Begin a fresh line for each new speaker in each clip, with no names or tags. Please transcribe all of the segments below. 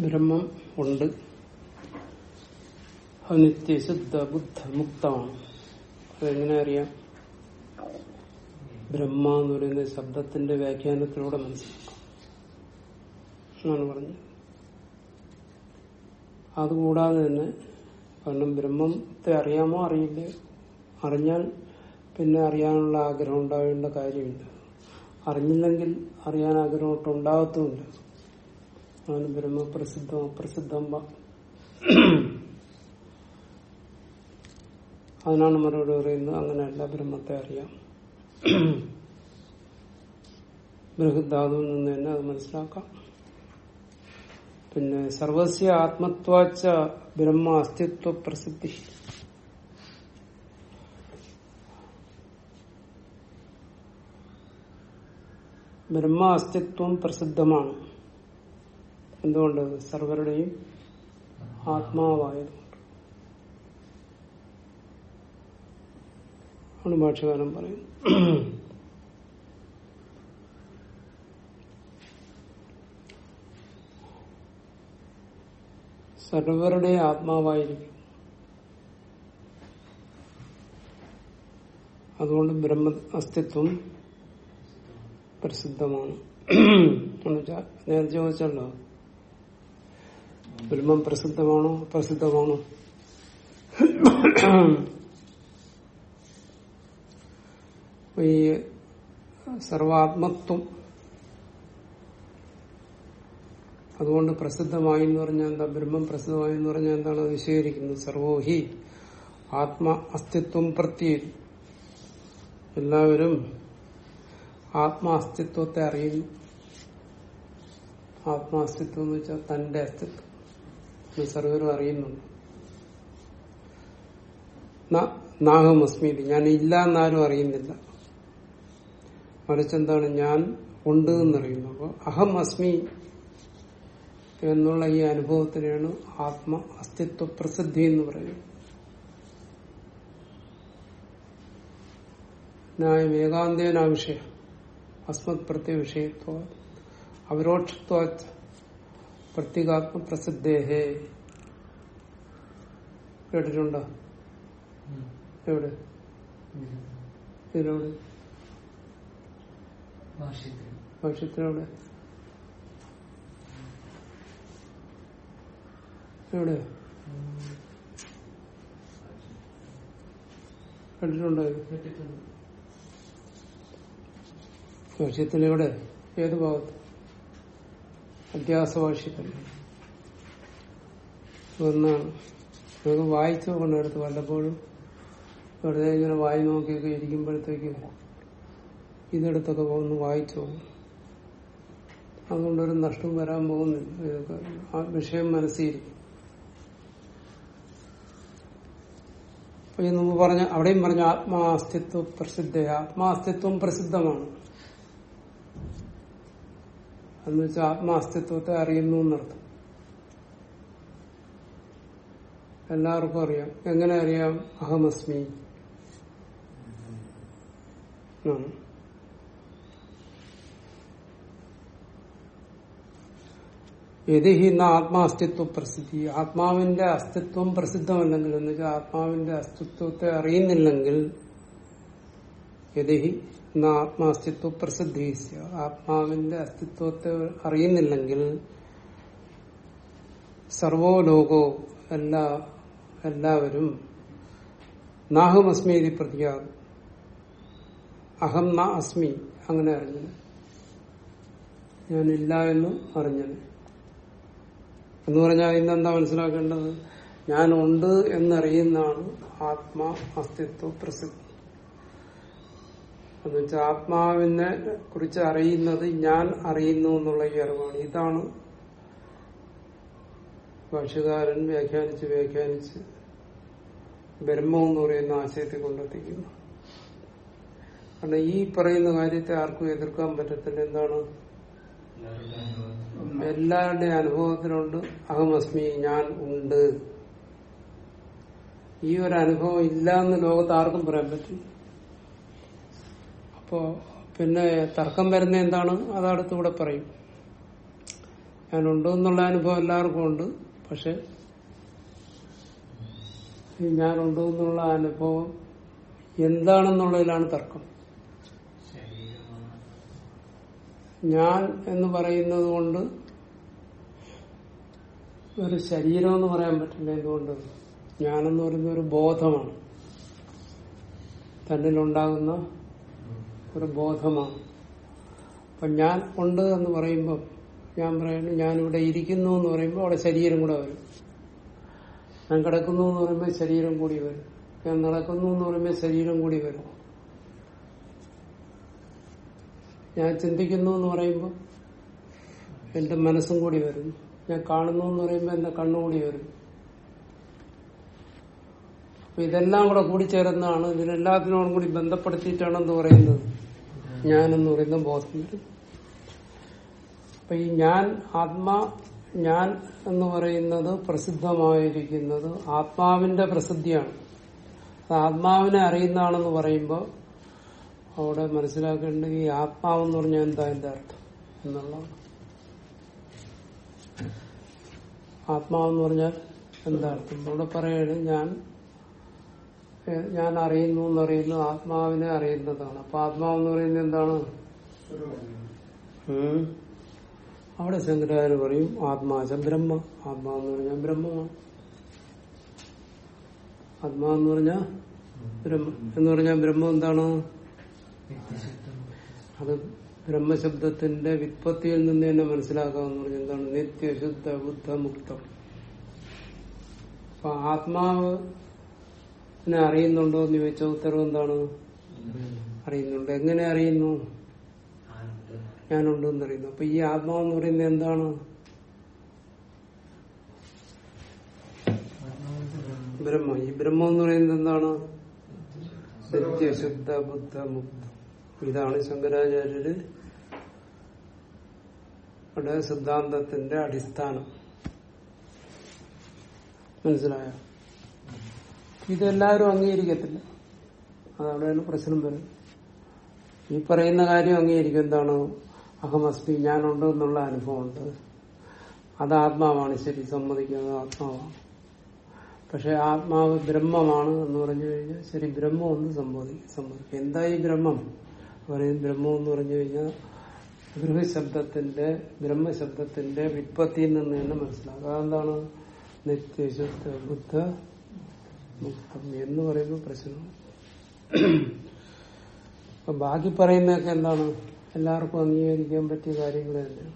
ബ്രഹ്മം ഉണ്ട്. അത് നിത്യശുദ്ധ ബുദ്ധ മുക്തമാണ്. അതെങ്ങനെ അറിയാം? ബ്രഹ്മ എന്ന് പറയുന്ന ശബ്ദത്തിന്റെ വ്യാഖ്യാനത്തിലൂടെ മനസ്സിലാക്കാം. എന്നാണ് പറഞ്ഞത്. അതുകൂടാതെ തന്നെ കാരണം ബ്രഹ്മത്തെ അറിയാമോ അറിയില്ല. അറിഞ്ഞാൽ പിന്നെ അറിയാനുള്ള ആഗ്രഹം ഉണ്ടാവേണ്ട കാര്യമില്ല. അറിഞ്ഞില്ലെങ്കിൽ അറിയാൻ ആഗ്രഹം ഒട്ടും ഉണ്ടാകത്തുമില്ല. ആണ് ബ്രഹ്മപ്രസിദ്ധം അപ്രസിദ്ധം. അതിനാണ് മറുപടി പറയുന്നത്. അങ്ങനെയല്ല ബ്രഹ്മത്തെ അറിയാം. ബൃഹദാതുവിൽ നിന്ന് തന്നെ അത് മനസ്സിലാക്കാം. പിന്നെ സർവസ്യ ആത്മത്വാച്ച ബ്രഹ്മ അസ്തിത്വ പ്രസിദ്ധി. ബ്രഹ്മ അസ്തിത്വം പ്രസിദ്ധമാണ്. എന്തുകൊണ്ട് സർവരുടെയും ആത്മാവായതുകൊണ്ട് ആണ് ഭാഷകാരൻ പറയുന്നത്. സർവരുടെ ആത്മാവായിരിക്കും. അതുകൊണ്ട് ബ്രഹ്മ അസ്തിത്വം പ്രസിദ്ധമാണ്. എന്നുവെച്ചാ നേരത്തെ ചോദിച്ചല്ലോ ബ്രഹ്മം പ്രസിദ്ധമാണോ? പ്രസിദ്ധമാണോ ഈ സർവാത്മത്വം. അതുകൊണ്ട് പ്രസിദ്ധമായി എന്ന് പറഞ്ഞാൽ എന്താ? ബ്രഹ്മം പ്രസിദ്ധമായി എന്ന് പറഞ്ഞാൽ എന്താണ്? അത് സർവോഹി ആത്മ അസ്തിത്വം പ്രത്യേക എല്ലാവരും ആത്മാ അസ്തിത്വത്തെ അറിയുന്നു. ആത്മാസ്തിത്വം എന്ന് വെച്ചാൽ തന്റെ അസ്തിത്വം. സർവരും അറിയുന്നുണ്ട്. നാഹമസ്മീതി. ഞാൻ ഇല്ല എന്നാരും അറിയുന്നില്ല. മറിച്ചെന്താണ്? ഞാൻ ഉണ്ട് എന്നറിയുന്നു. അപ്പോൾ അഹം അസ്മി എന്നുള്ള ഈ അനുഭവത്തിനെയാണ് ആത്മ അസ്തിത്വ പ്രസിദ്ധി എന്ന് പറയുന്നത്. ന്യായം ഏകാന്തേന വിഷയം അസ്മത് പ്രത്യ വിഷയത്വ അവരോക്ഷത്വ പ്രത്യേകാത്മ പ്രസിദ്ധേഹേ. കേട്ടിട്ടുണ്ടോ? എവിടെ? ഇതിലൂടെ
ഭാഷ്യത്തിൽ
ഭക്ഷ്യത്തിലൂടെ എവിടെ?
കേട്ടിട്ടുണ്ട്
ഭാഷ്യത്തിലെവിടെ ഏത് ഭാഗത്ത്? അധ്യാസഭാഷ്യത്തിൽ ഒന്നാണ് നമുക്ക് വായിച്ചു കൊണ്ടെടുത്ത് വല്ലപ്പോഴും വെറുതെ ഇങ്ങനെ വായി നോക്കിയൊക്കെ ഇരിക്കുമ്പോഴത്തേക്ക് ഇതെടുത്തൊക്കെ പോകുന്നു വായിച്ചു അതുകൊണ്ടൊരു നഷ്ടവും വരാൻ പോകുന്നില്ല. ഇതൊക്കെ ആ വിഷയം മനസ്സിരിക്കും അപ്പൊ ഈ മുമ്പ് പറഞ്ഞ അവിടെയും പറഞ്ഞ ആത്മാസ്തിത്വ പ്രസിദ്ധ ആത്മാസ്തിത്വം പ്രസിദ്ധമാണ്. എന്ന് വെച്ചാൽ ആത്മാസ്തിത്വത്തെ അറിയുന്നു എന്നർത്ഥം. എല്ലാവർക്കും അറിയാം. എങ്ങനെ അറിയാം? അഹമസ്മി. ആണ്. യതി ഹി ആത്മാസ്തിത്വ പ്രസിദ്ധി. ആത്മാവിന്റെ അസ്തിത്വം പ്രസിദ്ധമല്ലെങ്കിൽ എന്ന് വെച്ചാൽ ആത്മാവിന്റെ അസ്തിത്വത്തെ അറിയുന്നില്ലെങ്കിൽ ന ആത്മാസ്തിത്വ പ്രസിദ്ധി. ആത്മാവിന്റെ അസ്തിത്വത്തെ അറിയുന്നില്ലെങ്കിൽ സർവോ ലോകോ എല്ലാ എല്ലാവരും നാഹമസ്മീതി പ്രതിയാ അഹം ന അസ്മി. അങ്ങനെ അറിഞ്ഞത്. ഞാനില്ല എന്ന് അറിഞ്ഞത്. എന്ന് പറഞ്ഞാൽ ഇന്നെന്താ മനസ്സിലാക്കേണ്ടത്? ഞാൻ ഉണ്ട് എന്നറിയുന്നതാണ് ആത്മാ അസ്തിത്വ പ്രസിദ്ധി. എന്ന് വെച്ചാൽ ആത്മാവിനെ കുറിച്ച് അറിയുന്നത് ഞാൻ അറിയുന്നു എന്നുള്ള ഈ അറിവാണ്. ഇതാണ് ഭാഷകാരൻ വ്യാഖ്യാനിച്ച് വ്യാഖ്യാനിച്ച് ബ്രഹ്മം എന്ന് പറയുന്ന ആശയത്തെ കൊണ്ടെത്തിക്കുന്നു. കാരണം ഈ പറയുന്ന കാര്യത്തെ ആർക്കും എതിർക്കാൻ പറ്റത്തില്ല. എന്താണ്? എല്ലാവരുടെയും അനുഭവത്തിലുണ്ട്. അഹമസ്മി ഞാൻ ഉണ്ട്. ഈ ഒരു അനുഭവം ഇല്ല എന്ന് ലോകത്ത് ആർക്കും പറയാൻ പറ്റും അപ്പോ പിന്നെ തർക്കം വരുന്ന എന്താണ്? അത് അടുത്തൂടെ പറയും. ഞാനുണ്ട് എന്നുള്ള അനുഭവം എല്ലാവർക്കും ഉണ്ട്. പക്ഷെ ഞാൻ ഞാനുണ്ട് എന്നുള്ള അനുഭവം എന്താണെന്നുള്ളതിലാണ് തർക്കം. ഞാൻ എന്ന് പറയുന്നത് കൊണ്ട് ഒരു ശരീരം എന്ന് പറയാൻ പറ്റില്ല എന്തുകൊണ്ട്. ഞാനെന്ന് പറയുന്ന ഒരു ബോധമാണ്. തന്നിലുണ്ടാകുന്ന ഒരു ബോധമാണ്. അപ്പൊ ഞാൻ ഉണ്ട് എന്ന് പറയുമ്പോൾ ഞാൻ പറയുന്നു ഞാനിവിടെ ഇരിക്കുന്നു എന്ന് പറയുമ്പോൾ അവിടെ ശരീരം കൂടെ വരും. ഞാൻ കിടക്കുന്നു എന്ന് പറയുമ്പോൾ ശരീരം കൂടി വരും. ഞാൻ നടക്കുന്നു എന്ന് പറയുമ്പോൾ ശരീരം കൂടി വരും. ഞാൻ ചിന്തിക്കുന്നു എന്ന് പറയുമ്പോൾ എന്റെ മനസ്സും കൂടി വരും. ഞാൻ കാണുന്നു എന്ന് പറയുമ്പോൾ എന്റെ കണ്ണുകൂടി വരും. അപ്പൊ ഇതെല്ലാം കൂടെ കൂടിച്ചേരുന്നതാണ് ഇതിനെല്ലാത്തിനോടും കൂടി ബന്ധപ്പെടുത്തിയിട്ടാണ് എന്ന് പറയുന്നത്. ഞാനെന്ന് പറയുന്ന ബോധം വരും അപ്പൊ ഈ ഞാൻ ആത്മാ ഞാൻ എന്ന് പറയുന്നത് പ്രസിദ്ധമായിരിക്കുന്നത് ആത്മാവിന്റെ പ്രസിദ്ധിയാണ്. ആത്മാവിനെ അറിയുന്നതാണെന്ന് പറയുമ്പോൾ അവിടെ മനസ്സിലാക്കേണ്ടത് ഈ ആത്മാവെന്ന് പറഞ്ഞാൽ എന്താ എന്റെ അർത്ഥം എന്നുള്ളതാണ് ആത്മാവെന്ന് പറഞ്ഞാൽ എന്താ അർത്ഥം? ഇവിടെ പറയാണ് ഞാൻ ഞാൻ അറിയുന്നു എന്നറിയുന്നു ആത്മാവിനെ അറിയുന്നതാണ്. അപ്പൊ ആത്മാവെന്ന് പറയുന്നത് എന്താണ്. അവിടെ ശങ്കരാചാര്യ പറയും ആത്മാച ബ്രഹ്മ. ആത്മാവെന്ന് പറഞ്ഞാൽ ബ്രഹ്മമാണ്. ആത്മാവെന്ന് പറഞ്ഞാൽ ബ്രഹ്മ. എന്ന് പറഞ്ഞാൽ ബ്രഹ്മം എന്താണ്? അത് ബ്രഹ്മശബ്ദത്തിന്റെ വിത്പത്തിയിൽ നിന്ന് തന്നെ മനസ്സിലാക്കാമെന്ന് പറഞ്ഞാൽ എന്താണ്? നിത്യശുദ്ധ ബുദ്ധമുക്തം. അപ്പൊ അപ്പൊ ആത്മാവിനെ അറിയുന്നുണ്ടോ എന്ന് ചോദിച്ച ഉത്തരവ് എന്താണ്? അറിയുന്നുണ്ട്. എങ്ങനെ അറിയുന്നു?
ആനന്ദ
ഞാനുണ്ട് എന്ന് അറിയുന്നു അപ്പൊ ഈ ആത്മാവെന്ന് പറയുന്നത് എന്താണ്? ബ്രഹ്മ. ഈ ബ്രഹ്മം എന്ന് പറയുന്നത് എന്താണ്? സത്യശുദ്ധ ബുദ്ധ മുക്ത ഇതാണ് ശങ്കരാചാര്യര് സിദ്ധാന്തത്തിന്റെ അടിസ്ഥാനം. മനസ്സിലായോ? ഇതെല്ലാവരും അംഗീകരിക്കത്തില്ല. അതവിടെയാണ് പ്രശ്നം വരുന്നത്. ഈ പറയുന്ന കാര്യം അംഗീകരിക്കും. എന്താണ്? അഹമസ്മി ഞാനുണ്ട് എന്നുള്ള അനുഭവമുണ്ട്. അത് ആത്മാവാണ്. ശരി സമ്മതിക്കുന്നത് ആത്മാവാണ്. പക്ഷെ ആത്മാവ് ബ്രഹ്മമാണ് എന്ന് പറഞ്ഞു കഴിഞ്ഞാൽ ശരി ബ്രഹ്മം ഒന്ന് സമ്മതിക്കും സമ്മതിക്കും എന്താ ഈ ബ്രഹ്മം? പറയും ബ്രഹ്മം എന്ന് പറഞ്ഞു കഴിഞ്ഞാൽ ഗൃഹശബ്ദത്തിന്റെ ബ്രഹ്മശബ്ദത്തിന്റെ വിത്പത്തിയിൽ നിന്ന് തന്നെ മനസ്സിലാക്കുക അതെന്താണ്? നിത്യശുദ്ധ ബുദ്ധ എന്ന് പറയുന്ന പ്രശ്നം. അപ്പൊ ബാക്കി പറയുന്നതൊക്കെ എന്താണ്? എല്ലാവർക്കും അംഗീകരിക്കാൻ പറ്റിയ കാര്യങ്ങൾ തന്നെ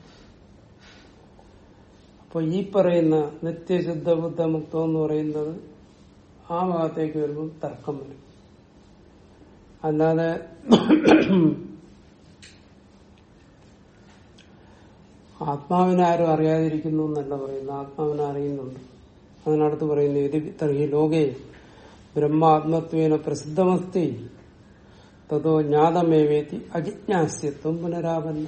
അപ്പൊ ഈ പറയുന്ന നിത്യശുദ്ധ ബുദ്ധമുക്തം എന്ന് പറയുന്നത് ആ ഭാഗത്തേക്ക് വരുമ്പോൾ തർക്കം വരും. അല്ലാതെ ആത്മാവിനെ ആരും അറിയാതിരിക്കുന്നു എന്നല്ല പറയുന്നത്. ആത്മാവിനെ അറിയുന്നുണ്ട്. അതിനടുത്ത് പറയുന്നു ഇത് ലോകേ ബ്രഹ്മാത്മത്വേന പ്രസിദ്ധമസ്തി. തതോ ജ്ഞാതമേവേത്തി അജിജ്ഞാസ്യത്വം പുനരാപന്ന.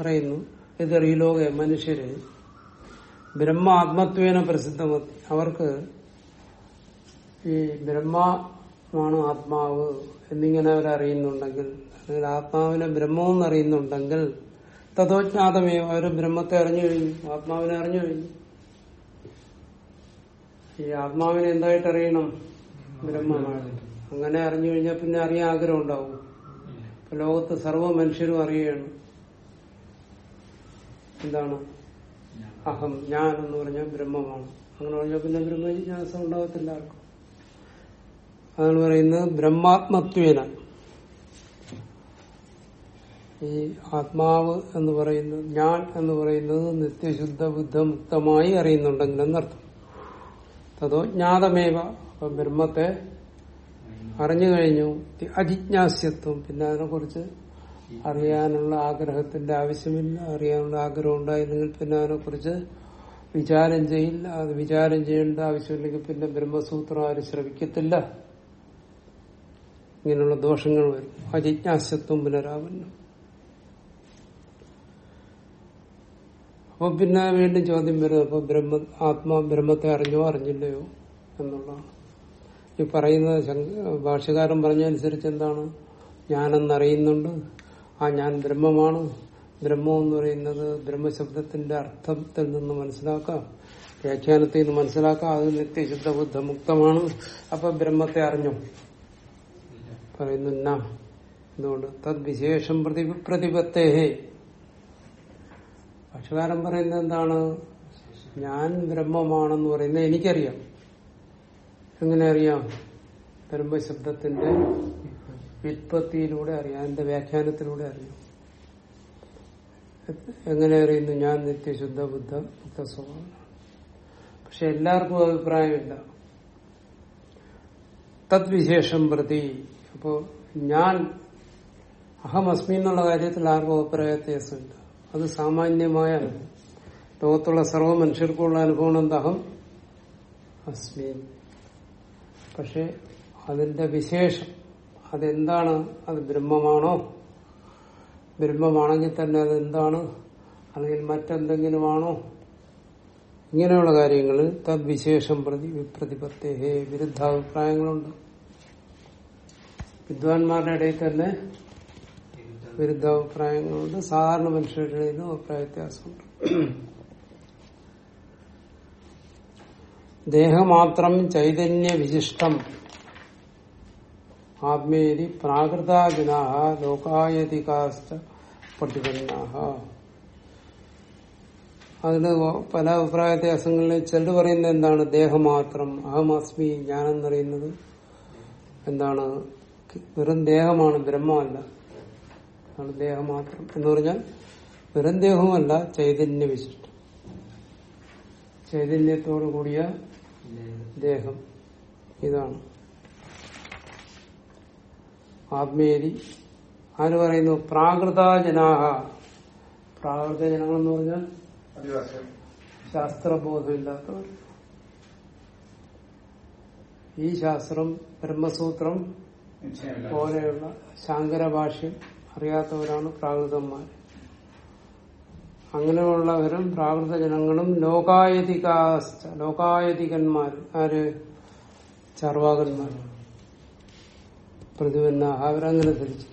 പറയുന്നു ഇത് ഈ ലോക മനുഷ്യര് ബ്രഹ്മാത്മത്വേന പ്രസിദ്ധമസ്തി. അവർക്ക് ഈ ബ്രഹ്മമാണ് ആത്മാവ് എന്നിങ്ങനെ അറിയുന്നുണ്ടെങ്കിൽ അല്ലെങ്കിൽ ആത്മാവിനെ ബ്രഹ്മവും അറിയുന്നുണ്ടെങ്കിൽ തതോജ്ഞാതമേ അവർ ബ്രഹ്മത്തെ അറിഞ്ഞു കഴിഞ്ഞു ആത്മാവിനെ അറിഞ്ഞു കഴിഞ്ഞു. ഈ ആത്മാവിനെ എന്തായിട്ട് അറിയണം? ബ്രഹ്മമായിട്ട് അങ്ങനെ അറിഞ്ഞു കഴിഞ്ഞാൽ പിന്നെ അറിയാൻ ആഗ്രഹം ഉണ്ടാവും ലോകത്ത് സർവ മനുഷ്യരും അറിയുകയാണ്. എന്താണ്? അഹം ഞാൻ എന്ന് പറഞ്ഞാൽ ബ്രഹ്മമാണ്. അങ്ങനെ പറഞ്ഞാൽ പിന്നെ ബ്രഹ്മജിജ്ഞാസം ഉണ്ടാകത്തില്ല ആർക്കും. അതാണ് പറയുന്നത് ബ്രഹ്മാത്മത്വേന. ഈ ആത്മാവ് എന്ന് പറയുന്നത് ഞാൻ എന്ന് പറയുന്നത് നിത്യശുദ്ധ ബുദ്ധമുക്തമായി അറിയുന്നുണ്ടെങ്കിൽ എന്നർത്ഥം തതോ ജ്ഞാതമേവ. അപ്പൊ ബ്രഹ്മത്തെ അറിഞ്ഞു കഴിഞ്ഞു. അജിജ്ഞാസ്യത്വം. പിന്നെ അതിനെക്കുറിച്ച് അറിയാനുള്ള ആഗ്രഹത്തിന്റെ ആവശ്യമില്ല. അറിയാനുള്ള ആഗ്രഹം ഉണ്ടായില്ലെങ്കിൽ പിന്നെ അതിനെക്കുറിച്ച് വിചാരം ചെയ്യില്ല. അത് വിചാരം ചെയ്യേണ്ട ആവശ്യമില്ലെങ്കിൽ പിന്നെ ബ്രഹ്മസൂത്രം ആരും ശ്രവിക്കത്തില്ല. ഇങ്ങനെയുള്ള ദോഷങ്ങൾ വരും. അജിജ്ഞാസ്യത്വം പുനരാവരണം. അപ്പൊ പിന്നെ വീണ്ടും ചോദ്യം വരും അപ്പൊ ബ്രഹ്മ ആത്മാ ബ്രഹ്മത്തെ അറിഞ്ഞോ അറിഞ്ഞില്ലയോ എന്നുള്ളതാണ്. ഈ പറയുന്നത് ഭാഷകാരൻ പറഞ്ഞനുസരിച്ച് എന്താണ്? ഞാനെന്നറിയുന്നുണ്ട്. ആ ഞാൻ ബ്രഹ്മമാണ്. ബ്രഹ്മം എന്ന് പറയുന്നത് ബ്രഹ്മശബ്ദത്തിന്റെ അർത്ഥത്തിൽ നിന്ന് മനസ്സിലാക്കാം. വ്യാഖ്യാനത്തിൽ നിന്ന് മനസ്സിലാക്കാം. അത് നിത്യശുദ്ധ ബുദ്ധ മുക്തമാണ് അപ്പൊ ബ്രഹ്മത്തെ അറിഞ്ഞു? പറയുന്നു എന്തുകൊണ്ട്? തദ്വിശേഷം പ്രതി പ്രതിപത്തേഹേ. പക്ഷകാരം പറയുന്നത് എന്താണ്? ഞാൻ ബ്രഹ്മമാണെന്ന് പറയുന്നത് എനിക്കറിയാം. എങ്ങനെ അറിയാം? ബ്രഹ്മശബ്ദത്തിന്റെ വ്യുത്പത്തിയിലൂടെ അറിയാം അതിന്റെ വ്യാഖ്യാനത്തിലൂടെ അറിയാം. എങ്ങനെ അറിയുന്നു? ഞാൻ നിത്യശുദ്ധ ബുദ്ധ മുക്ത സ്വഭാവം. പക്ഷെ എല്ലാവർക്കും അഭിപ്രായമില്ല. തദ്വിശേഷം പ്രതി അപ്പോ ഞാൻ അഹമസ്മി എന്നുള്ള കാര്യത്തിൽ ആർക്കും അഭിപ്രായ വ്യത്യാസമില്ല. അത് സാമാന്യമായ ലോകത്തുള്ള സർവ മനുഷ്യർക്കുള്ള അനുഭവം എന്താ? അഹം അസ്മി. പക്ഷെ അതിന്റെ വിശേഷം അതെന്താണ്? അത് ബ്രഹ്മമാണോ? ബ്രഹ്മമാണെങ്കിൽ തന്നെ അതെന്താണ്? അല്ലെങ്കിൽ മറ്റെന്തെങ്കിലുമാണോ? ഇങ്ങനെയുള്ള കാര്യങ്ങൾ തദ്വിശേഷം പ്രതി വിപ്രതിപത്തേഹേ വിരുദ്ധാഭിപ്രായങ്ങളുണ്ട്. വിദ്വാൻമാരുടെ ഇടയിൽ തന്നെ
വിരുദ്ധ
വിരുദ്ധാഭിപ്രായങ്ങളുണ്ട്. സാധാരണ മനുഷ്യരുടെ ഇടയിലും അഭിപ്രായ വ്യത്യാസമുണ്ട്. ദേഹമാത്രം ചൈതന്യ വിശിഷ്ടം ആത്മേരി പ്രാകൃതാജനാ ലോകായതികാശ്ച പ്രതിപന്നാഹ. അതിന് പല അഭിപ്രായ വ്യത്യാസങ്ങളിൽ ചിലർ പറയുന്നത് എന്താണ്? ദേഹമാത്രം. അഹമസ്മി ഞാനെന്നറിയുന്നത് എന്താണ്? വെറും ദേഹമാണ് ബ്രഹ്മമല്ല. ദേഹമാത്രം. എന്ന് പറഞ്ഞാൽ വെറും ദേഹമല്ല ചൈതന്യ വിശിഷ്ടം ചൈതന്യത്തോടു കൂടിയ ദേഹം. ഇതാണ്. ആത്മേരി ആര് പറയുന്നു? പ്രാകൃത ജനാഹ പ്രാകൃത ജനങ്ങളെന്ന്
പറഞ്ഞാൽ
ശാസ്ത്രബോധമില്ലാത്തവർ. ഈ ശാസ്ത്രം ബ്രഹ്മസൂത്രം പോലെയുള്ള ശാങ്കര ഭാഷ്യം അറിയാത്തവരാണ് പ്രാകൃതന്മാർ അങ്ങനെയുള്ളവരും പ്രാകൃത ജനങ്ങളും ലോകായതികാശ്ച ലോകായതികന്മാർ ആര്? ചർവാകന്മാർ പ്രതിപന്ന അവരങ്ങനെ ധരിച്ചു.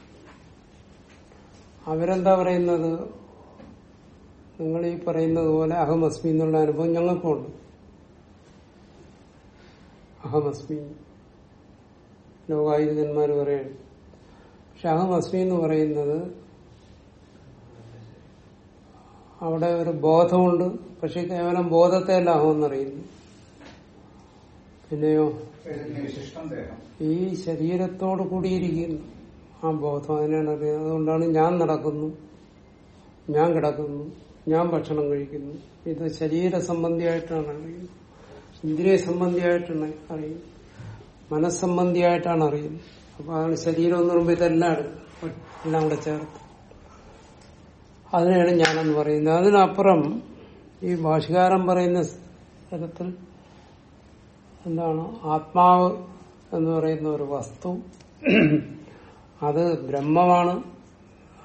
അവരെന്താ പറയുന്നത്? നിങ്ങൾ ഈ പറയുന്നത് പോലെ അഹമസ്മി എന്നുള്ള അനുഭവം ഞങ്ങൾക്കുണ്ട്. അഹമസ്മി ലോകായുധന്മാർ പറയുന്നു പക്ഷെ അഹമസ്മി എന്ന് പറയുന്നത് അവിടെ ഒരു ബോധമുണ്ട്. പക്ഷെ കേവലം ബോധത്തെ അല്ല അഹമെന്നറിയുന്നു പിന്നെയോ? ഈ ശരീരത്തോട് കൂടിയിരിക്കുന്നു. ആ ബോധം അതിനാണ് അറിയുന്നത്. അതുകൊണ്ടാണ് ഞാൻ നടക്കുന്നു. ഞാൻ കിടക്കുന്നു. ഞാൻ ഭക്ഷണം കഴിക്കുന്നു. ഇത് ശരീര സംബന്ധിയായിട്ടാണ് അറിയുന്നത്. ഇന്ദ്രിയ സംബന്ധിയായിട്ടാണ് അറിയുന്നത്. മനസ്സംബന്ധിയായിട്ടാണ് അറിയുന്നത്. അപ്പൊ അതാണ് ശരീരം എന്ന് പറയുമ്പോൾ ഇതെല്ലാം എല്ലാം കൂടെ ചേർത്ത് അതിനെയാണ് ഞാനെന്ന് പറയുന്നത്. അതിനപ്പുറം ഈ ഭാഷകാരൻ പറയുന്ന തരത്തിൽ എന്താണ്? ആത്മാവ് എന്ന് പറയുന്ന ഒരു വസ്തു. അത് ബ്രഹ്മമാണ്.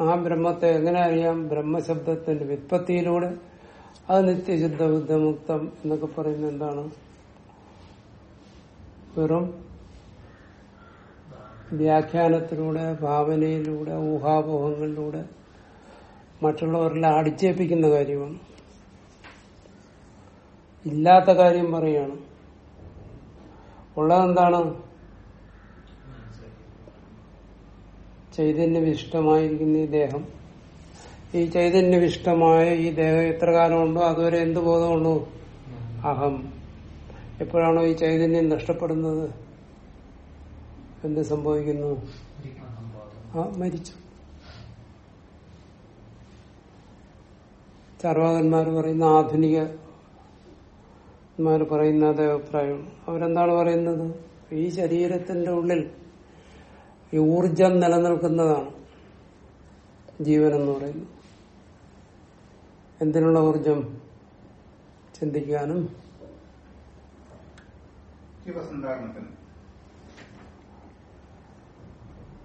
ആ ബ്രഹ്മത്തെ എങ്ങനെ അറിയാം? ബ്രഹ്മശബ്ദത്തിന്റെ വിത്പത്തിയിലൂടെ അത് നിത്യശുദ്ധ ബുദ്ധമുക്തം എന്നൊക്കെ പറയുന്നത് എന്താണ്? വെറും വ്യാഖ്യാനത്തിലൂടെ ഭാവനയിലൂടെ ഊഹാപോഹങ്ങളിലൂടെ മറ്റുള്ളവരെല്ലാം അടിച്ചേൽപ്പിക്കുന്ന കാര്യമാണ് ഇല്ലാത്ത കാര്യം പറയാണ്. ഉള്ളതെന്താണ്? ചൈതന്യവിശിഷ്ടമായിരിക്കുന്ന ഈ ദേഹം. ഈ ചൈതന്യവിശിഷ്ടമായ ഈ ദേഹം എത്ര കാലമുണ്ടോ അതുവരെ എന്ത് ബോധമുള്ളൂ അഹം. എപ്പോഴാണോ ഈ ചൈതന്യം നഷ്ടപ്പെടുന്നത്? എന്ത് സംഭവിക്കുന്നു? ആ മരിച്ചു. ചർവാകന്മാർ പറയുന്ന ആധുനികന്മാർ പറയുന്ന അതേ അഭിപ്രായമാണ് അവരെന്താണ് പറയുന്നത്? ഈ ശരീരത്തിന്റെ ഉള്ളിൽ ഈ ഊർജം നിലനിൽക്കുന്നതാണ് ജീവൻ എന്ന് പറയുന്നത്. എന്തിനുള്ള ഊർജം? ചിന്തിക്കാനും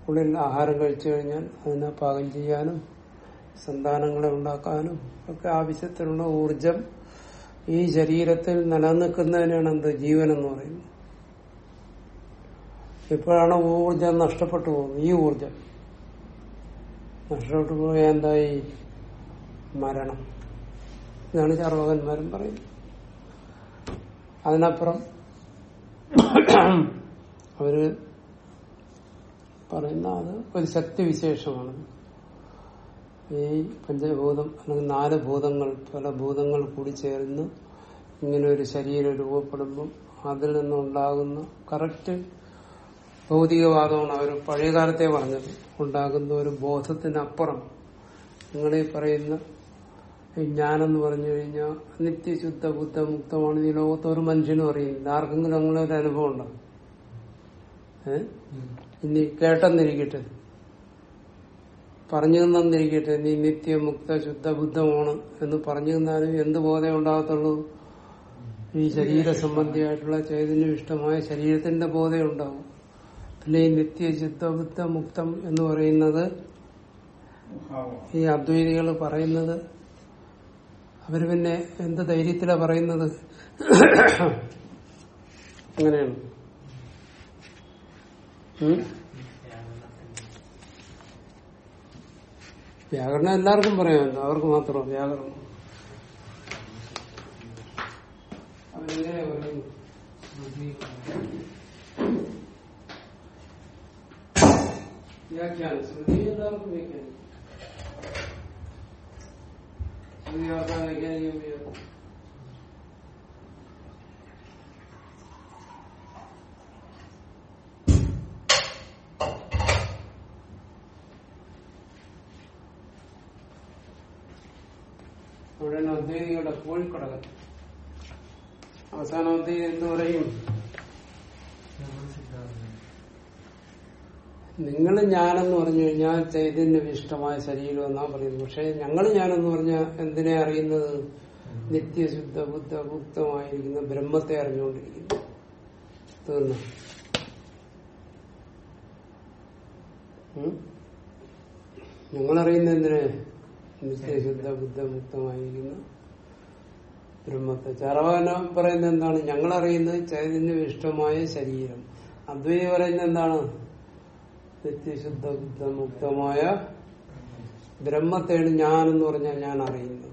ഉള്ളിൽ ആഹാരം കഴിച്ചു കഴിഞ്ഞാൽ അതിനെ പാകം ചെയ്യാനും സന്താനങ്ങളെ ഉണ്ടാക്കാനും ഒക്കെ ആവശ്യത്തിനുള്ള ഊർജം ഈ ശരീരത്തിൽ നിലനിൽക്കുന്നതിനാണ് എന്ത്? ജീവൻ എന്ന് പറയുന്നത്. ഇപ്പോഴാണ് ഊർജം നഷ്ടപ്പെട്ടു പോകുന്നത്. ഈ ഊർജം. നഷ്ടപ്പെട്ടു പോയാൽ എന്തായി? മരണം. ഇതാണ് ചാർവകന്മാരും പറയുന്നത്. അതിനപ്പുറം അവർ പറയുന്ന അത് ഒരു ശക്തിവിശേഷമാണ്. ഈ പഞ്ചഭൂതം അല്ലെങ്കിൽ നാല് ഭൂതങ്ങൾ പല ഭൂതങ്ങൾ കൂടി ചേർന്ന് ഇങ്ങനെ ഒരു ശരീരം രൂപപ്പെടുമ്പം അതിൽ നിന്നുണ്ടാകുന്ന കറക്റ്റ് ഭൗതികവാദമാണ്. അവർ പഴയകാലത്തെ പറഞ്ഞത്. ഉണ്ടാകുന്ന ഒരു ബോധത്തിനപ്പുറം. നിങ്ങളീ പറയുന്ന ഈ ഞാനെന്ന് പറഞ്ഞു കഴിഞ്ഞാൽ നിത്യശുദ്ധ ബുദ്ധ മുക്തമാണ്. ഈ ലോകത്ത് ഒരു മനുഷ്യനും അറിയില്ല. ആർക്കെങ്കിലും അങ്ങനെ ഒരു അനുഭവം ഉണ്ടാകും ഇനി കേട്ടെന്നിരിക്കട്ടെ. പറഞ്ഞു തന്നിരിക്കട്ടെ. നീ നിത്യമുക്ത ശുദ്ധ ബുദ്ധമാണ് എന്ന് പറഞ്ഞു തന്നാലും എന്ത് ബോധം ഉണ്ടാകത്തുള്ളൂ? ഈ ശരീര സംബന്ധിയായിട്ടുള്ള ചൈതന്യം ഇഷ്ടമായ ശരീരത്തിന്റെ ബോധം ഉണ്ടാവും. പിന്നെ ഈ നിത്യ ശുദ്ധ ബുദ്ധ മുക്തം എന്ന് പറയുന്നത് ഈ അദ്വൈതികൾ പറയുന്നത് അവർ പിന്നെ എന്ത് ധൈര്യത്തിലാ പറയുന്നത്? അങ്ങനെയാണ്. വ്യാകരണം എല്ലാവർക്കും പറയാമല്ലോ. അവർക്ക് മാത്രമോ വ്യാകരണം. അവരെങ്ങനെയാ പറയുന്നത് വ്യാഖ്യാനം. ശ്രുതി എല്ലാവർക്കും വ്യാഖ്യാനം ശ്രുതി ആർക്കാ വ്യാഖ്യാനിക്കാൻ വയ്യ? അദ്വൈതിയുടെ കോഴിക്കടകൾ അവസാനം അദ്വൈതി എന്ത് പറയും? നിങ്ങൾ ഞാനെന്ന് പറഞ്ഞു കഴിഞ്ഞാൽ ചൈതന്യവിഷ്ടമായ ശരീരം എന്നാ പറയുന്നത്. പക്ഷെ ഞങ്ങൾ ഞാനെന്ന് പറഞ്ഞാൽ എന്തിനെ അറിയുന്നത്? നിത്യശുദ്ധ ബുദ്ധ മുക്തമായിരിക്കുന്ന ബ്രഹ്മത്തെ അറിഞ്ഞുകൊണ്ടിരിക്കുന്നു. തീർന്നു? ഞങ്ങളറിയുന്ന എന്തിനെ? നിത്യശുദ്ധ ബുദ്ധ മുക്തമായിരിക്കുന്ന ബ്രഹ്മത്തെ ചാറവാനം പറയുന്നത് എന്താണ്? ഞങ്ങൾ അറിയുന്നത് ചൈതന്യവിഷ്ടമായ ശരീരം. അദ്വൈതി പറയുന്നത് എന്താണ്? നിത്യശുദ്ധ ബുദ്ധമുക്തമായ ബ്രഹ്മത്തെയാണ് ഞാൻ എന്ന് പറഞ്ഞാൽ ഞാൻ അറിയുന്നത്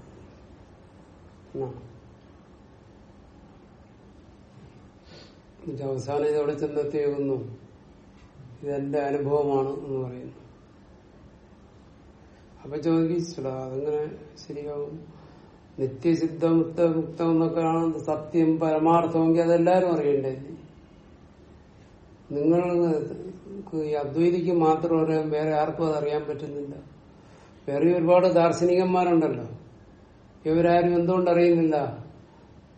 അവസാനം ഇത് ചെന്നെത്തിയേക്കുന്നു. ഇതെന്റെ അനുഭവമാണ് എന്ന് പറയുന്നു. അപ്പൊ ചോദിച്ചിടാ അതെങ്ങനെ ശരിയാവും. നിത്യസിദ്ധ മുക്ത മുക്തം എന്നൊക്കെയാണ് സത്യം പരമാർത്ഥമെങ്കിൽ അതെല്ലാരും അറിയണ്ടേ? നിങ്ങൾ ഈ അദ്വൈതിക്ക് മാത്രം അറിയാം വേറെ ആർക്കും അത് അറിയാൻ പറ്റുന്നില്ല. വേറെ ഒരുപാട് ദാർശനികന്മാരുണ്ടല്ലോ. ഇവരാരും എന്തുകൊണ്ട് അറിയുന്നില്ല?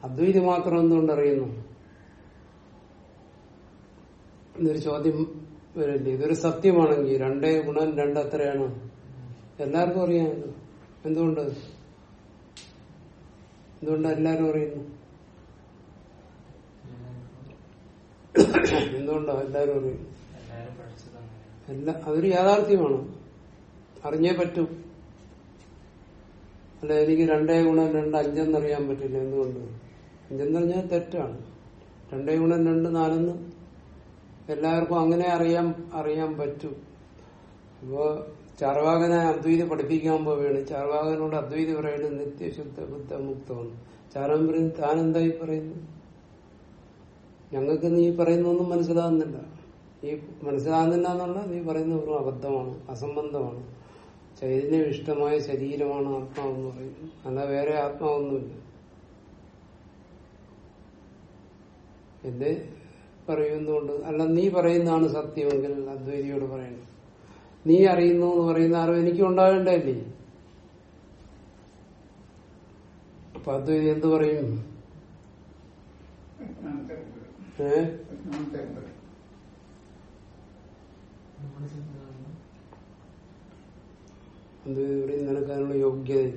അദ്വൈതി മാത്രം എന്തുകൊണ്ട് അറിയുന്നു? എന്നൊരു ചോദ്യം വരില്ലേ? ഇതൊരു സത്യമാണെങ്കിൽ രണ്ടേ ഗുണം രണ്ടത്രയാണ് എല്ലാവർക്കും അറിയാമല്ലോ. എന്തുകൊണ്ട്? എന്തുകൊണ്ട് എല്ലാരും അറിയുന്നു? എന്തുകൊണ്ടാ എല്ലാരും അറിയുന്നു? എല്ലാ അതൊരു യാഥാർത്ഥ്യമാണ്. അറിഞ്ഞേ പറ്റൂ. അല്ല എനിക്ക് രണ്ടേ ഗുണം രണ്ട് അഞ്ചെന്നറിയാൻ പറ്റില്ല. എന്തുകൊണ്ട്? അഞ്ചെന്ന് പറഞ്ഞാൽ തെറ്റാണ്. രണ്ടേ ഗുണം രണ്ട് നാലെന്ന് എല്ലാവർക്കും അങ്ങനെ അറിയാൻ അറിയാൻ പറ്റും. അപ്പോ ചാർവാകനെ അദ്വൈതി പഠിപ്പിക്കാൻ പോവുകയാണ്. ചാർവാകനോട് അദ്വൈതി പറയുന്നത് നിത്യശുദ്ധ ബുദ്ധ മുക്തമാണ് ചാരവൻ പറയുന്നത് താൻ എന്തായി പറയുന്നു? ഞങ്ങൾക്ക് നീ പറയുന്നൊന്നും മനസ്സിലാകുന്നില്ല. ഈ മനസ്സിലാകുന്നില്ല എന്നുള്ള നീ പറയുന്ന ഒരു അബദ്ധമാണ് അസംബന്ധമാണ്. ചൈതന്യം ഇഷ്ടമായ ശരീരമാണ് ആത്മാവെന്ന് പറയുന്നു. അല്ല വേറെ ആത്മാവൊന്നുമില്ല. എന്ത് പറയുന്നുണ്ട് അല്ല നീ പറയുന്നതാണ് സത്യമെങ്കിൽ അദ്വൈതിയോട് പറയണം നീ അറിയുന്നു എന്ന് പറയുന്ന അറിവ് എനിക്ക് ഉണ്ടാകേണ്ടതല്ലേ അപ്പൊ അത് എന്ത് പറയും?
കൊണ്ടുവരും.
ഇവിടെ
വിജ്ഞാനത്തെ
യോഗ്യത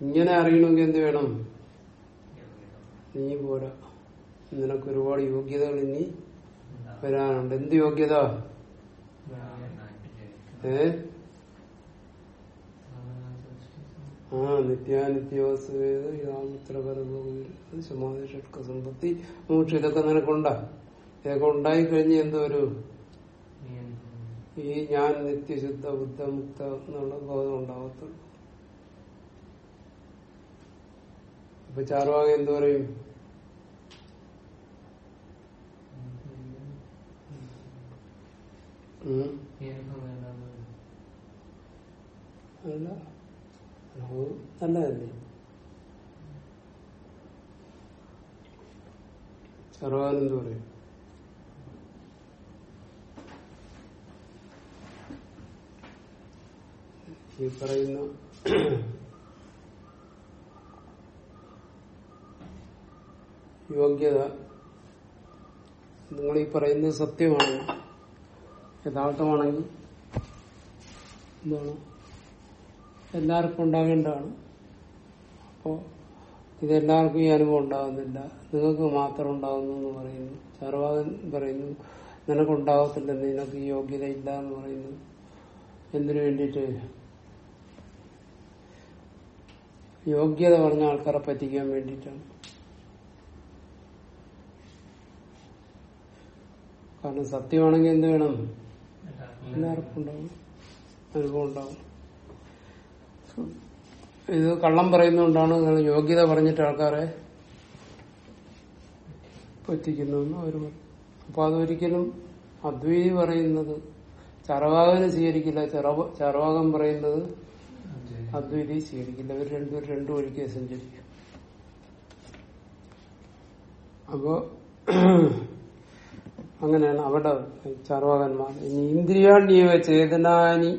ഇങ്ങനെ അറിയണമെങ്കിൽ എന്ത് വേണം? നീ പോരാ. നിനക്ക് ഒരുപാട് യോഗ്യതകൾ ഇനി വരാനുണ്ട്. എന്ത് യോഗ്യത? ഏ? ആ നിത്യാനിത്യോസ്വേത യാമിത്രപരഭൂമി സമാധി ഷഡ്ക സമ്പത്തി മോക്ഷ ഇതൊക്കെ നിനക്കുണ്ടാ ഇതൊക്കെ ഉണ്ടായി കഴിഞ്ഞ് എന്തോ ഒരു ഈ ഞാൻ നിത്യശുദ്ധ ബുദ്ധമുക്ത എന്നുള്ള ബോധം ഉണ്ടാവത്തുള്ളൂ. അപ്പൊ ചാർവാക എന്തു പറയും? അല്ല. നല്ലതല്ലേ? സർവാനന്ദ പറയും? ഈ പറയുന്ന യോഗ്യത നിങ്ങൾ ഈ പറയുന്നത് സത്യമാണ്. യഥാർത്ഥമാണെങ്കിൽ എന്താണ്? എല്ലാവർക്കും ഉണ്ടാകേണ്ടതാണ്. അപ്പോ ഇതെല്ലാവർക്കും ഈ അനുഭവം ഉണ്ടാകുന്നില്ല. നിങ്ങൾക്ക് മാത്രം ഉണ്ടാകുന്നു എന്ന് പറയുന്നു. ചാർവാകൻ പറയുന്നു നിനക്കുണ്ടാകത്തില്ല നിനക്ക് ഈ യോഗ്യത ഇല്ല എന്ന് പറയുന്നു. എന്തിനു വേണ്ടിയിട്ട്? യോഗ്യത പറഞ്ഞ ആൾക്കാരെ പറ്റിക്കാൻ വേണ്ടിയിട്ടാണ്. കാരണം സത്യമാണെങ്കിൽ എന്ത് വേണം? എല്ലാവർക്കും ഉണ്ടാവും ഇത് കള്ളം പറയുന്നതുകൊണ്ടാണ് നിങ്ങൾ യോഗ്യത പറഞ്ഞിട്ട് ആൾക്കാരെ പറ്റിക്കുന്നതെന്ന് അവർ പറയും. അപ്പൊ അതൊരിക്കലും അദ്വൈതി പറയുന്നത് ചറവാകന് സ്വീകരിക്കില്ല ചറവാകം പറയുന്നത് അദ്വൈതി സ്വീകരിക്കില്ല. ഇവർ രണ്ടുപേരും രണ്ടു വഴിക്ക് സഞ്ചരിക്കും അപ്പോ അങ്ങനെയാണ് അവിടെ ചാർവാകന്മാർ. ഇനി ഇന്ദ്രിയാണ്യവ ചേതനാനി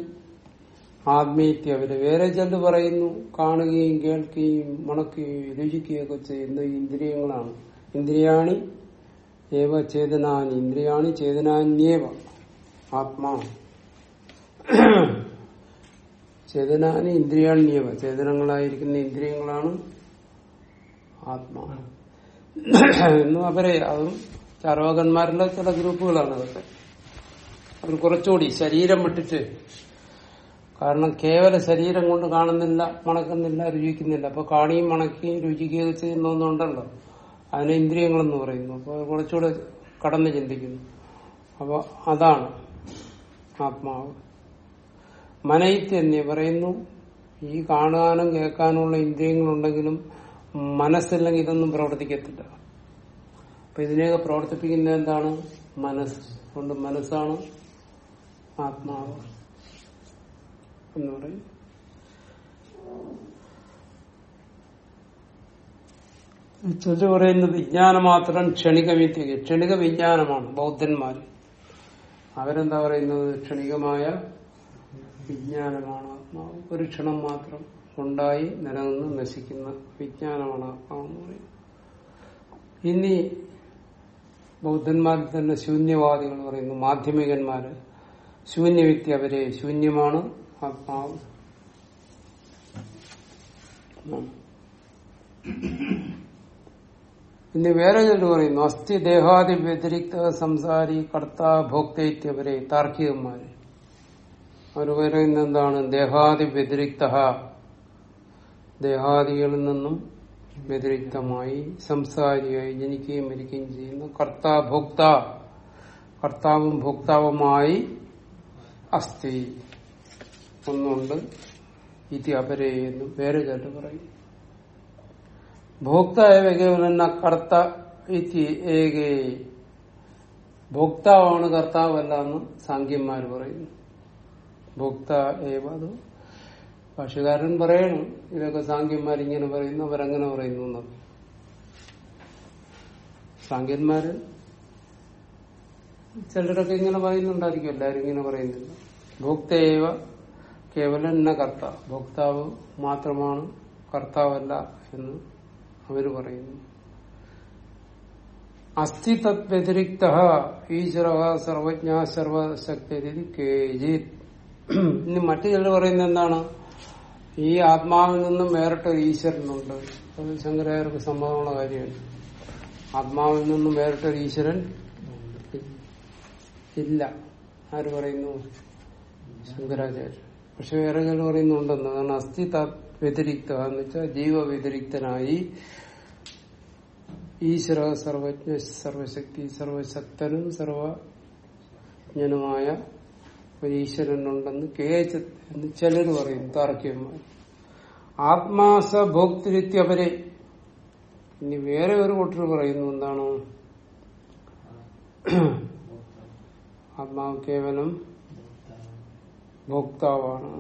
ആത്മീയത്യ അവർ വേറെ ചെന്ന് പറയുന്നു കാണുകയും കേൾക്കുകയും മണക്കുകയും രുചിക്കുകയൊക്കെ ചെയ്യുന്ന ഇന്ദ്രിയങ്ങളാണ്. ഇന്ദ്രിയാണി ഏവ ചേതനാനി. ഇന്ദ്രിയാണി ചേതനാന്യേവ. ആത്മാ ചേതനാനി ഇന്ദ്രിയാണ്യേവ. ചേതനങ്ങളായിരിക്കുന്ന ഇന്ദ്രിയങ്ങളാണ് ആത്മാ എന്നും അവരെ അതും ചാർവാകന്മാരിലെ ചില ഗ്രൂപ്പുകളാണ് അതൊക്കെ. അവർ കുറച്ചുകൂടി ശരീരം വിട്ടിട്ട് കാരണം കേവല ശരീരം കൊണ്ട് കാണുന്നില്ല മണക്കുന്നില്ല രുചിക്കുന്നില്ല. അപ്പൊ കാണിയും മണക്കുകയും രുചിക്കുകയും ചെയ്യുന്ന ഒന്നുണ്ടല്ലോ. അതിനെ ഇന്ദ്രിയങ്ങളെന്ന് പറയുന്നു. അപ്പൊ കുറച്ചുകൂടെ കടന്ന് ചിന്തിക്കുന്നു. അപ്പൊ അതാണ് ആത്മാവ്. മനയിത്ത് എന്നീ പറയുന്നു. ഈ കാണാനും കേൾക്കാനുമുള്ള ഇന്ദ്രിയങ്ങളുണ്ടെങ്കിലും മനസ്സില്ലെങ്കിൽ ഇതൊന്നും പ്രവർത്തിക്കത്തില്ല. അപ്പൊ ഇതിനെയൊക്കെ പ്രവർത്തിപ്പിക്കുന്ന എന്താണ്? മനസ്സ്. കൊണ്ട് മനസ്സാണ് ആത്മാവ് എന്ന് പറയും. പറയുന്നത് വിജ്ഞാനം മാത്രം ക്ഷണിക വിദ്യ ക്ഷണിക വിജ്ഞാനമാണ് ബൗദ്ധന്മാർ. അവരെന്താ പറയുന്നത്? ക്ഷണികമായ വിജ്ഞാനമാണ് ആത്മാവ്. ഒരു ക്ഷണം മാത്രം ഉണ്ടായി നിലനിന്ന് നശിക്കുന്ന വിജ്ഞാനമാണ് ആത്മാവെന്ന് പറയും. ഇനി ബൗദ്ധന്മാരിൽ തന്നെ ശൂന്യവാദികൾ പറയുന്നു മാധ്യമികന്മാര് ശൂന്യവ്യക്തി അവരെ ശൂന്യമാണ്. ആത്മാവ് പിന്നെ വേറെ ചിലർ പറയുന്നു അസ്ഥി ദേഹാദി വ്യതിരിക്ത സംസാരി കർത്ത ഭോക്തവരെ താർക്കികന്മാര് അവർ പറയുന്നത് എന്താണ്? ദേഹാദി വ്യതിരിക്ത ദേഹാദികളിൽ നിന്നും വ്യതിരിക്തമായി സംസാരിയായി ജനിക്കുകയും മരിക്കുകയും ചെയ്യുന്ന കർത്താ ഭോക്ത കർത്താവും ഭോക്താവുമായി അസ്ഥി. ഒന്നുണ്ട് ഇതി അപരേ എന്ന് വേറെ ചിലർ പറയും. ഭോക്തായ കേവലന്ന കർത്ത ഇതി ഏകേ. ഭോക്താവാണ് കർത്താവല്ല എന്ന് സാങ്കന്മാർ പറയുന്നു. ഭോക്ത ഏവ ഭാഷകാരൻ പറയണം ഇതൊക്കെ സാങ്കന്മാരിങ്ങനെ പറയുന്നു അവരങ്ങനെ പറയുന്നു എന്നൊക്കെ സാങ്കന്മാര് ചിലരൊക്കെ ഇങ്ങനെ പറയുന്നുണ്ടായിരിക്കും എല്ലാരും ഇങ്ങനെ പറയുന്നില്ല ഭോക്തേവ കേവലം കർത്ത ഭോക്താവ് മാത്രമാണ് കർത്താവല്ല എന്ന് അവർ പറയുന്നു. അസ്ഥി തത് വ്യതിരിക്ത ഈശ്വര സർവജ്ഞ സർവശക്തി കേജിത് ഇനി മറ്റു ചിലർ പറയുന്നത് എന്താണ്? ഈ ആത്മാവിൽ നിന്നും വേറിട്ടൊരു ഈശ്വരനുണ്ട്. അത് ശങ്കരാചാര്യർക്ക് സംഭവമുള്ള കാര്യമാണ് ആത്മാവിൽ നിന്നും വേറിട്ടൊരു ഈശ്വരൻ ഇല്ല. ആര് പറയുന്നു? ശങ്കരാചാര്യർ പക്ഷെ വേറെ ചിലർ പറയുന്നുണ്ടെന്ന്. അതാണ് അസ്ഥി വ്യതിരിക്ത എന്ന് വെച്ചാൽ ജീവവ്യതിരിക്തനായി ഈശ്വര സർവജ്ഞ സർവശക്തി സർവശക്തനും സർവജ്ഞനുമായ ഒരു ഈശ്വരനുണ്ടെന്ന് കേച്ച് എന്ന് ചിലർ പറയും താർക്കികമായി ആത്മാസ ഭോക്തിരിത്യവരെ ഇനി വേറെ ഒരു കൂട്ടർ പറയുന്നു എന്താണ്? ആത്മാവ് കേവലം ഭോക്താവാണ്.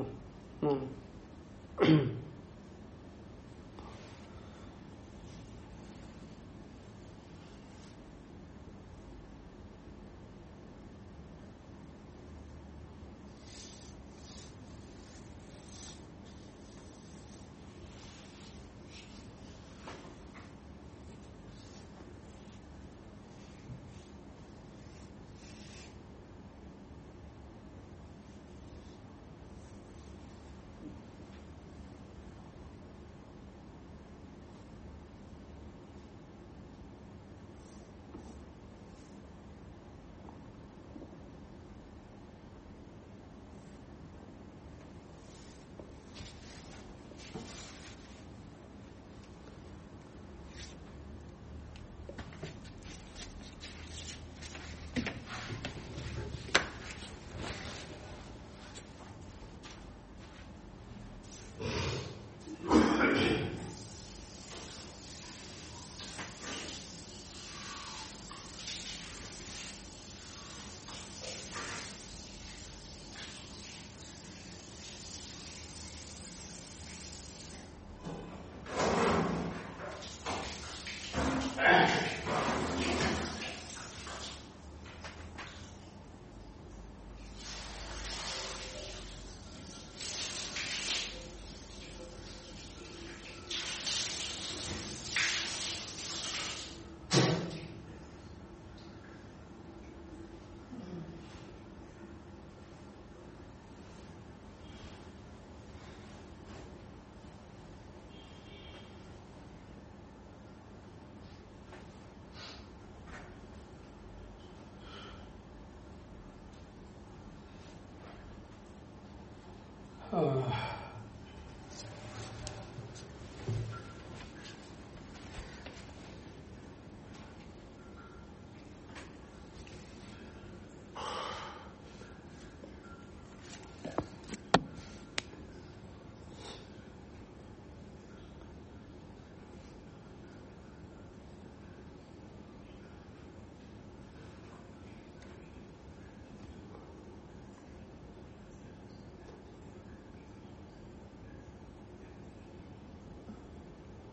ആ.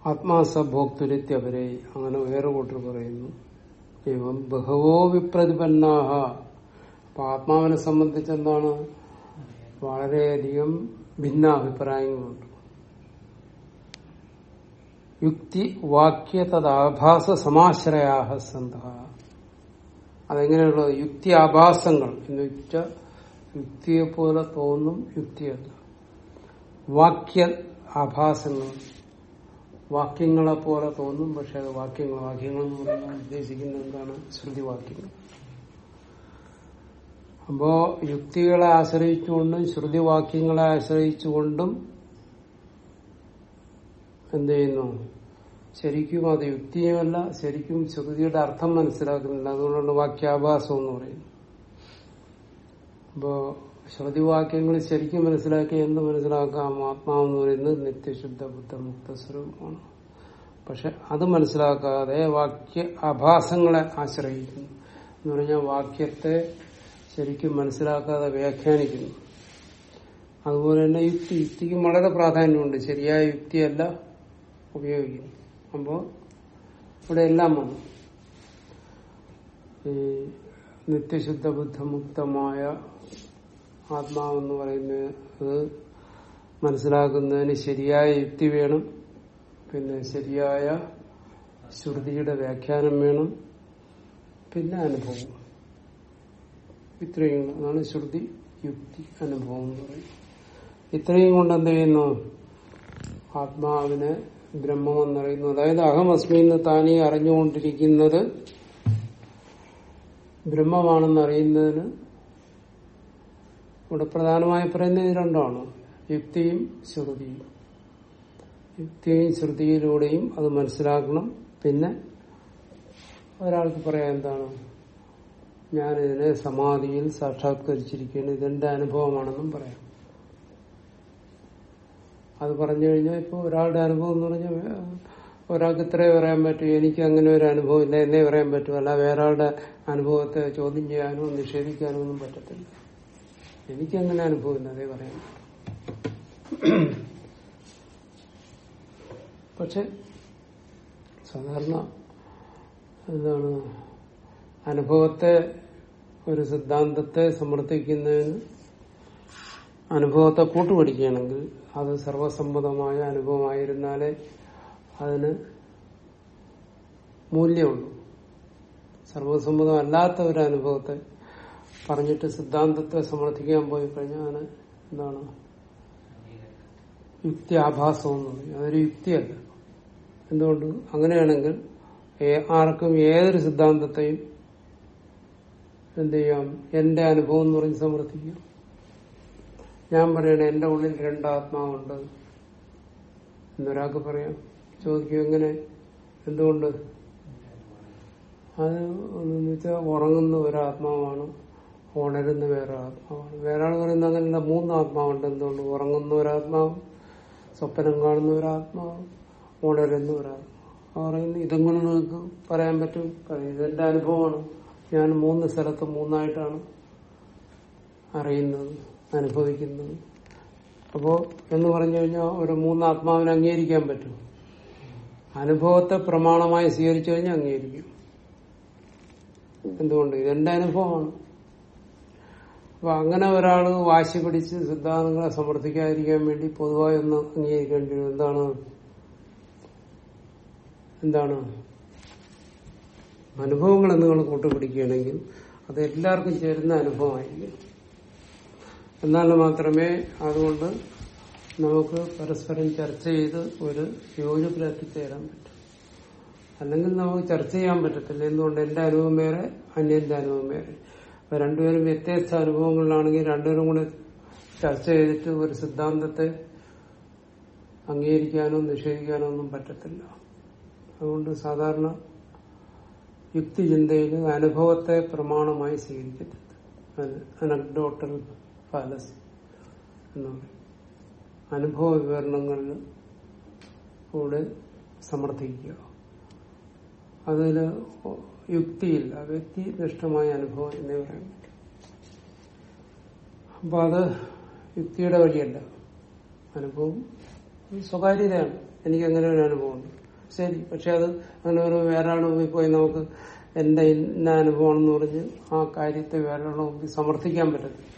ആത്മാസഭോക്തുരിത്യവരെ അങ്ങനെ വേറെ കൂട്ടർ പറയുന്നു. ഏവം ബഹവോ വിപ്രതിപന്നാഹ. അപ്പൊ ആത്മാവിനെ സംബന്ധിച്ച് എന്താണ് ഭിന്ന അഭിപ്രായങ്ങളുണ്ട് യുക്തി വാക്യ തദാഭാസ സമാശ്രയാഹ സന്ത അതെങ്ങനെയുള്ളത്? യുക്തി ആഭാസങ്ങൾ എന്ന് വെച്ചാൽ യുക്തിയെ പോലെ തോന്നും യുക്തിയല്ല. വാക്യ ആഭാസങ്ങൾ. വാക്യങ്ങളെ പോലെ തോന്നും പക്ഷെ അത് വാക്യങ്ങൾ വാക്യങ്ങൾ എന്ന് പറയുന്നത് ഉദ്ദേശിക്കുന്ന എന്താണ്? ശ്രുതിവാക്യങ്ങൾ. അപ്പോ യുക്തികളെ ആശ്രയിച്ചുകൊണ്ടും ശ്രുതിവാക്യങ്ങളെ ആശ്രയിച്ചുകൊണ്ടും എന്ത് ചെയ്യുന്നു? ശരിക്കും അത് യുക്തിയുമല്ല ശരിക്കും ശ്രുതിയുടെ അർത്ഥം മനസ്സിലാക്കുന്നില്ല. അതുകൊണ്ടാണ് വാക്യാഭാസം എന്ന് പറയുന്നത്. അപ്പോ ശ്രുതിവാക്യങ്ങൾ ശരിക്കും മനസ്സിലാക്കി എന്ന് മനസ്സിലാക്കാം? ആത്മാവെന്ന് പറയുന്നത് നിത്യശുദ്ധ ബുദ്ധമുക്ത സ്വരൂപമാണ്. പക്ഷെ അത് മനസ്സിലാക്കാതെ വാക്യ ആഭാസങ്ങളെ ആശ്രയിക്കുന്നു. എന്ന് പറഞ്ഞാൽ വാക്യത്തെ ശരിക്കും മനസ്സിലാക്കാതെ വ്യാഖ്യാനിക്കുന്നു. അതുപോലെ തന്നെ യുക്തി യുക്തിക്ക് വളരെ പ്രാധാന്യമുണ്ട്. ശരിയായ യുക്തിയല്ല ഉപയോഗിക്കുന്നു. അപ്പോൾ ഇവിടെ എല്ലാം വന്നു. ഈ നിത്യശുദ്ധ ബുദ്ധമുക്തമായ ആത്മാവെന്ന് പറയുന്നത് മനസ്സിലാക്കുന്നതിന് ശരിയായ യുക്തി വേണം. പിന്നെ ശരിയായ ശ്രുതിയുടെ വ്യാഖ്യാനം വേണം. പിന്നെ അനുഭവം. ഇത്രയും അതാണ് ശ്രുതി യുക്തി അനുഭവം ഇത്രയും കൊണ്ട് എന്ത് ചെയ്യുന്നു? ആത്മാവിനെ ബ്രഹ്മമെന്നറിയുന്നു അതായത് അഹം അഹമസ്മിന്ന് താനീ അറിഞ്ഞുകൊണ്ടിരിക്കുന്നത് ബ്രഹ്മമാണെന്ന് അറിയുന്നതിന് ഇവിടെ പ്രധാനമായി പറയുന്നത് ഇത് രണ്ടാണ്. യുക്തിയും ശ്രുതിയും. യുക്തിയും ശ്രുതിയിലൂടെയും അത് മനസ്സിലാക്കണം. പിന്നെ ഒരാൾക്ക് പറയാൻ എന്താണ്? ഞാനിതിനെ സമാധിയിൽ സാക്ഷാത്കരിച്ചിരിക്കുകയാണ്. ഇതെന്റെ അനുഭവമാണെന്നും പറയാം. അത് പറഞ്ഞു കഴിഞ്ഞാൽ ഇപ്പോൾ ഒരാളുടെ അനുഭവം എന്ന് പറഞ്ഞാൽ ഒരാൾക്ക് ഇത്രേ പറയാൻ പറ്റും. എനിക്ക് അങ്ങനെ ഒരു അനുഭവം ഇല്ല. എന്നേ പറയാൻ പറ്റും. അല്ല വേറെ ആളുടെ അനുഭവത്തെ ചോദ്യം ചെയ്യാനോ നിഷേധിക്കാനോ ഒന്നും പറ്റത്തില്ല. എനിക്കങ്ങനെ അനുഭവമില്ല അതേ പറയാം. പക്ഷെ സാധാരണ എന്താണ് അനുഭവത്തെ ഒരു സിദ്ധാന്തത്തെ സമർത്ഥിക്കുന്നതിന് അനുഭവത്തെ കൂട്ടുപിടിക്കുകയാണെങ്കിൽ അത് സർവസമ്മതമായ അനുഭവമായിരുന്നാലേ അതിന് മൂല്യമുള്ളൂ. സർവസമ്മതമല്ലാത്ത ഒരു അനുഭവത്തെ പറഞ്ഞിട്ട് സിദ്ധാന്തത്തെ സമർത്ഥിക്കാൻ പോയി കഴിഞ്ഞാൽ അതിന് എന്താണ് യുക്തി ആഭാസം അതൊരു യുക്തിയല്ല. എന്തുകൊണ്ട്? അങ്ങനെയാണെങ്കിൽ ആർക്കും ഏതൊരു സിദ്ധാന്തത്തെയും എന്ത് ചെയ്യാം? എന്റെ അനുഭവം എന്ന് പറഞ്ഞ് സമർത്ഥിക്കാം. ഞാൻ പറയണേ എന്റെ ഉള്ളിൽ രണ്ടാത്മാവുണ്ട്. എന്നൊരാൾക്ക് പറയാം. ചോദിക്കും എങ്ങനെ? എന്തുകൊണ്ട്? അത് എന്ന് വെച്ചാൽ ഉറങ്ങുന്ന ഒരാത്മാവാണ്. ഉണരുന്ന വേറെ ആത്മാവാണ് വേറെ ആൾ പറയുന്ന അങ്ങനെയല്ല മൂന്ന് ആത്മാവുണ്ട് എന്തുകൊണ്ട്? ഉറങ്ങുന്ന ഒരാത്മാവ് സ്വപ്നം കാണുന്ന ഒരാത്മാവ് ഉണരുന്ന ഒരാത്മാവ്. പറയുന്നു കൊണ്ട് നിങ്ങൾക്ക് പറയാൻ പറ്റും? ഇതെന്റെ അനുഭവമാണ്. ഞാൻ മൂന്ന് സ്ഥലത്ത് മൂന്നായിട്ടാണ് അറിയുന്നത് അനുഭവിക്കുന്നത്. അപ്പോ എന്ന് പറഞ്ഞു കഴിഞ്ഞാൽ ഒരു മൂന്ന് ആത്മാവിനെ അംഗീകരിക്കാൻ പറ്റും. അനുഭവത്തെ പ്രമാണമായി സ്വീകരിച്ചു കഴിഞ്ഞാൽ അംഗീകരിക്കും. എന്തുകൊണ്ട്? ഇതെന്റെ അനുഭവമാണ്. അപ്പൊ അങ്ങനെ ഒരാൾ വാശി പിടിച്ച് സിദ്ധാന്തങ്ങളെ സമർത്ഥിക്കാതിരിക്കാൻ വേണ്ടി പൊതുവായി ഒന്ന് അംഗീകരിക്കേണ്ടി വരും. എന്താണ്? എന്താണ്? അനുഭവങ്ങൾ നിങ്ങൾ കൂട്ടുപിടിക്കുകയാണെങ്കിൽ അത് എല്ലാവർക്കും ചേരുന്ന അനുഭവമായിരിക്കും. എന്നാൽ മാത്രമേ അതുകൊണ്ട് നമുക്ക് പരസ്പരം ചർച്ച ചെയ്ത് ഒരു യോജിപ്പിലെത്തിച്ചേരാൻ പറ്റും. അല്ലെങ്കിൽ നമുക്ക് ചർച്ച ചെയ്യാൻ പറ്റത്തില്ല. എന്തുകൊണ്ട്? എന്റെ അനുഭവം വേറെ അന്യന്റെ അനുഭവം വേറെ. അപ്പൊ രണ്ടുപേരും വ്യത്യസ്ത അനുഭവങ്ങളിലാണെങ്കിൽ രണ്ടുപേരും കൂടെ ചർച്ച ചെയ്തിട്ട് ഒരു സിദ്ധാന്തത്തെ അംഗീകരിക്കാനോ നിഷേധിക്കാനോ ഒന്നും പറ്റത്തില്ല. അതുകൊണ്ട് സാധാരണ യുക്തിചിന്തയിൽ അനുഭവത്തെ പ്രമാണമായി സ്വീകരിക്കത്തില്ല. അനക്ഡോട്ടൽ ഫാലസി എന്ന് പറയും. അനുഭവ വിവരണങ്ങളിൽ കൂടെ സമർത്ഥിക്കുക. അതിൽ യുക്തിയില്ല. വ്യക്തിനിഷ്ഠമായ അനുഭവം എന്നേ പറയാൻ പറ്റും അപ്പൊ അത് യുക്തിയുടെ വഴിയല്ല. അനുഭവം സ്വകാര്യതയാണ്. എനിക്ക് അങ്ങനെ ഒരു അനുഭവമുണ്ട്. ശരി പക്ഷെ അത് അങ്ങനെ ഒരു വേറെ ആളുടെ മുമ്പിൽ പോയി നമുക്ക് എന്റെ ഇന്ന അനുഭവമാണെന്ന് പറഞ്ഞ് ആ കാര്യത്തെ വേറെ ആളുടെ മുമ്പിൽ സമർത്ഥിക്കാൻ പറ്റത്തില്ല.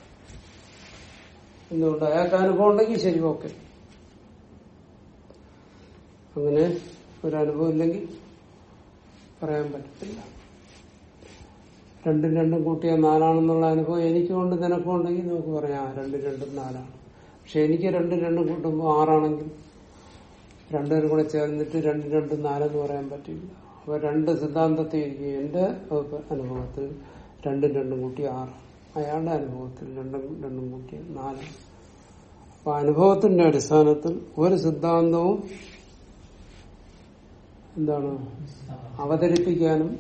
എന്തുകൊണ്ട്? അയാൾക്ക് അനുഭവം ഉണ്ടെങ്കിൽ ശരി ഓക്കെ. അങ്ങനെ ഒരനുഭവം ഇല്ലെങ്കിൽ പറയാൻ പറ്റത്തില്ല. രണ്ടും രണ്ടും കൂട്ടിയാൽ നാലാണെന്നുള്ള അനുഭവം എനിക്കുണ്ട് നിനക്കുണ്ടെങ്കിൽ നമുക്ക് പറയാം രണ്ടും രണ്ടും നാലാണ്. പക്ഷെ എനിക്ക് രണ്ടും രണ്ടും കൂട്ടുമ്പോൾ ആറാണെങ്കിൽ രണ്ടുപേരും കൂടെ ചേർന്നിട്ട് രണ്ടും രണ്ടും നാലെന്ന് പറയാൻ പറ്റില്ല. അപ്പൊ രണ്ട് സിദ്ധാന്തത്തിൽ എന്റെ അനുഭവത്തിൽ രണ്ടും രണ്ടും കൂട്ടി ആറ്. അയാളുടെ അനുഭവത്തിൽ രണ്ടും രണ്ടും കൂട്ടി നാല്. അപ്പൊ അനുഭവത്തിന്റെ അടിസ്ഥാനത്തിൽ ഒരു സിദ്ധാന്തവും എന്താണ് അവതരിപ്പിക്കാനും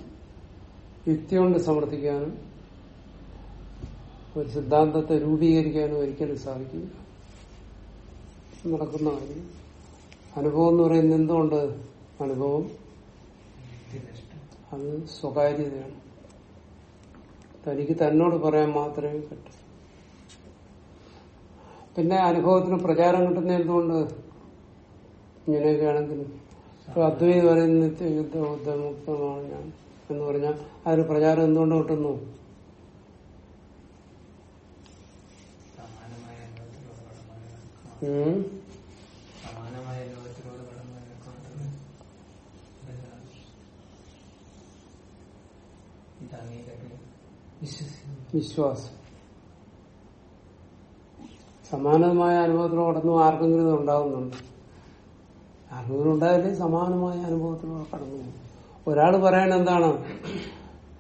യുക്തി കൊണ്ട് സമർത്ഥിക്കാനും ഒരു സിദ്ധാന്തത്തെ രൂപീകരിക്കാനും ഒരിക്കലും സാധിക്കില്ല. നടക്കുന്ന കാര്യം. അനുഭവം എന്ന് പറയുന്നത് എന്തുകൊണ്ട് അനുഭവം? അത് സ്വകാര്യതയാണ്. തനിക്ക് തന്നോട് പറയാൻ മാത്രമേ പറ്റൂ. പിന്നെ അനുഭവത്തിന് പ്രചാരം കിട്ടുന്ന എന്തുകൊണ്ട് ഇങ്ങനെയൊക്കെ ആണെങ്കിലും അദ്വൈതം പറയുന്ന നിത്യയുദ്ധ ബുദ്ധമുക്തമാണ് ഞാൻ. എന്ന് പറഞ്ഞാൽ അതിന് പ്രചാരം എന്തുകൊണ്ട് കിട്ടുന്നു? വിശ്വാസം. സമാനമായ അനുഭവത്തിലൂടെ കടന്നു ആർക്കെങ്കിലും ഇത് ഉണ്ടാകുന്നുണ്ട് ആർക്കെങ്കിലും ഉണ്ടായാലേ സമാനമായ അനുഭവത്തിലൂടെ കടന്നു പോകും. ഒരാൾ പറയാൻ എന്താണ്?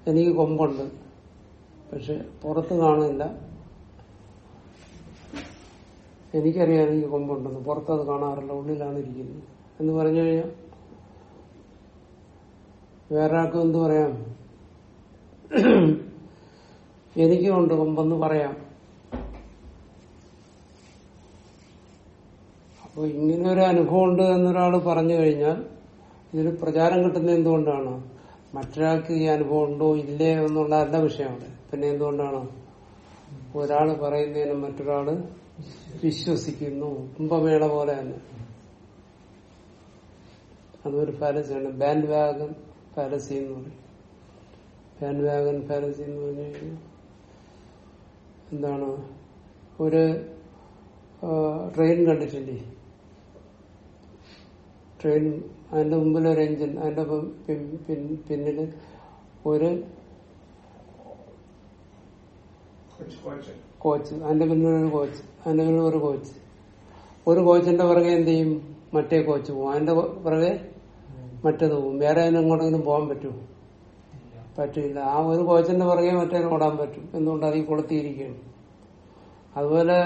എനിക്ക് കൊമ്പുണ്ട്. പക്ഷെ പുറത്ത് കാണില്ല എനിക്കറിയാം എനിക്ക് കൊമ്പുണ്ടെന്ന്. പുറത്തത് കാണാറില്ല. ഉള്ളിലാണ് ഇരിക്കുന്നത്. എന്ന് പറഞ്ഞു കഴിഞ്ഞാൽ വേറെ ആൾക്കും എന്ത് പറയാം? എനിക്കുമുണ്ട് കൊമ്പെന്ന് പറയാം. അപ്പൊ ഇങ്ങനെ ഒരു അനുഭവം ഉണ്ട് എന്നൊരാൾ പറഞ്ഞു കഴിഞ്ഞാൽ ഇതിന് പ്രചാരം കിട്ടുന്നത് എന്തുകൊണ്ടാണ്? മറ്റൊരാൾക്ക് ഈ അനുഭവം ഉണ്ടോ ഇല്ലേ എന്നുള്ള അല്ല വിഷയമാണ് പിന്നെ എന്തുകൊണ്ടാണ്? ഒരാൾ പറയുന്നതിന് മറ്റൊരാൾ വിശ്വസിക്കുന്നു. കുംഭമേള പോലെ തന്നെ അതൊരു ഫാലസിയാണ്. ബാൻഡ് വാഗൻ ഫാലസി എന്ന് പറയും. ബാൻഡ് വാഗൻ ഫാലസി എന്ന് പറഞ്ഞു കഴിഞ്ഞാൽ എന്താണ്? ഒരു ട്രെയിൻ കണ്ടിട്ടില്ലേ? ട്രെയിൻ അതിന്റെ മുമ്പിൽ ഒരു എഞ്ചിൻ അതിന്റെ പി- പിൻ- പിൻ- പിന്നിൽ ഒരു
കൊച്ചു
അതിന്റെ പിന്നിൽ ഒരു കോച്ച് അതിന്റെ പിന്നിൽ ഒരു കോച്ച് ഒരു കോച്ചിന്റെ പുറകെ എന്ത് ചെയ്യും? മറ്റേ കോച്ച് പോകും അതിന്റെ പുറകെ മറ്റേത് പോകും വേറെ അതിന് എങ്ങോട്ടെങ്കിലും പോകാൻ പറ്റുമോ? പറ്റില്ല. ആ ഒരു കോച്ചിന്റെ പുറകെ മറ്റേ ഓടാൻ പറ്റും. എന്തുകൊണ്ട്? അതിൽ കൊളുത്തിയിരിക്കുകയാണ്. അതുപോലെ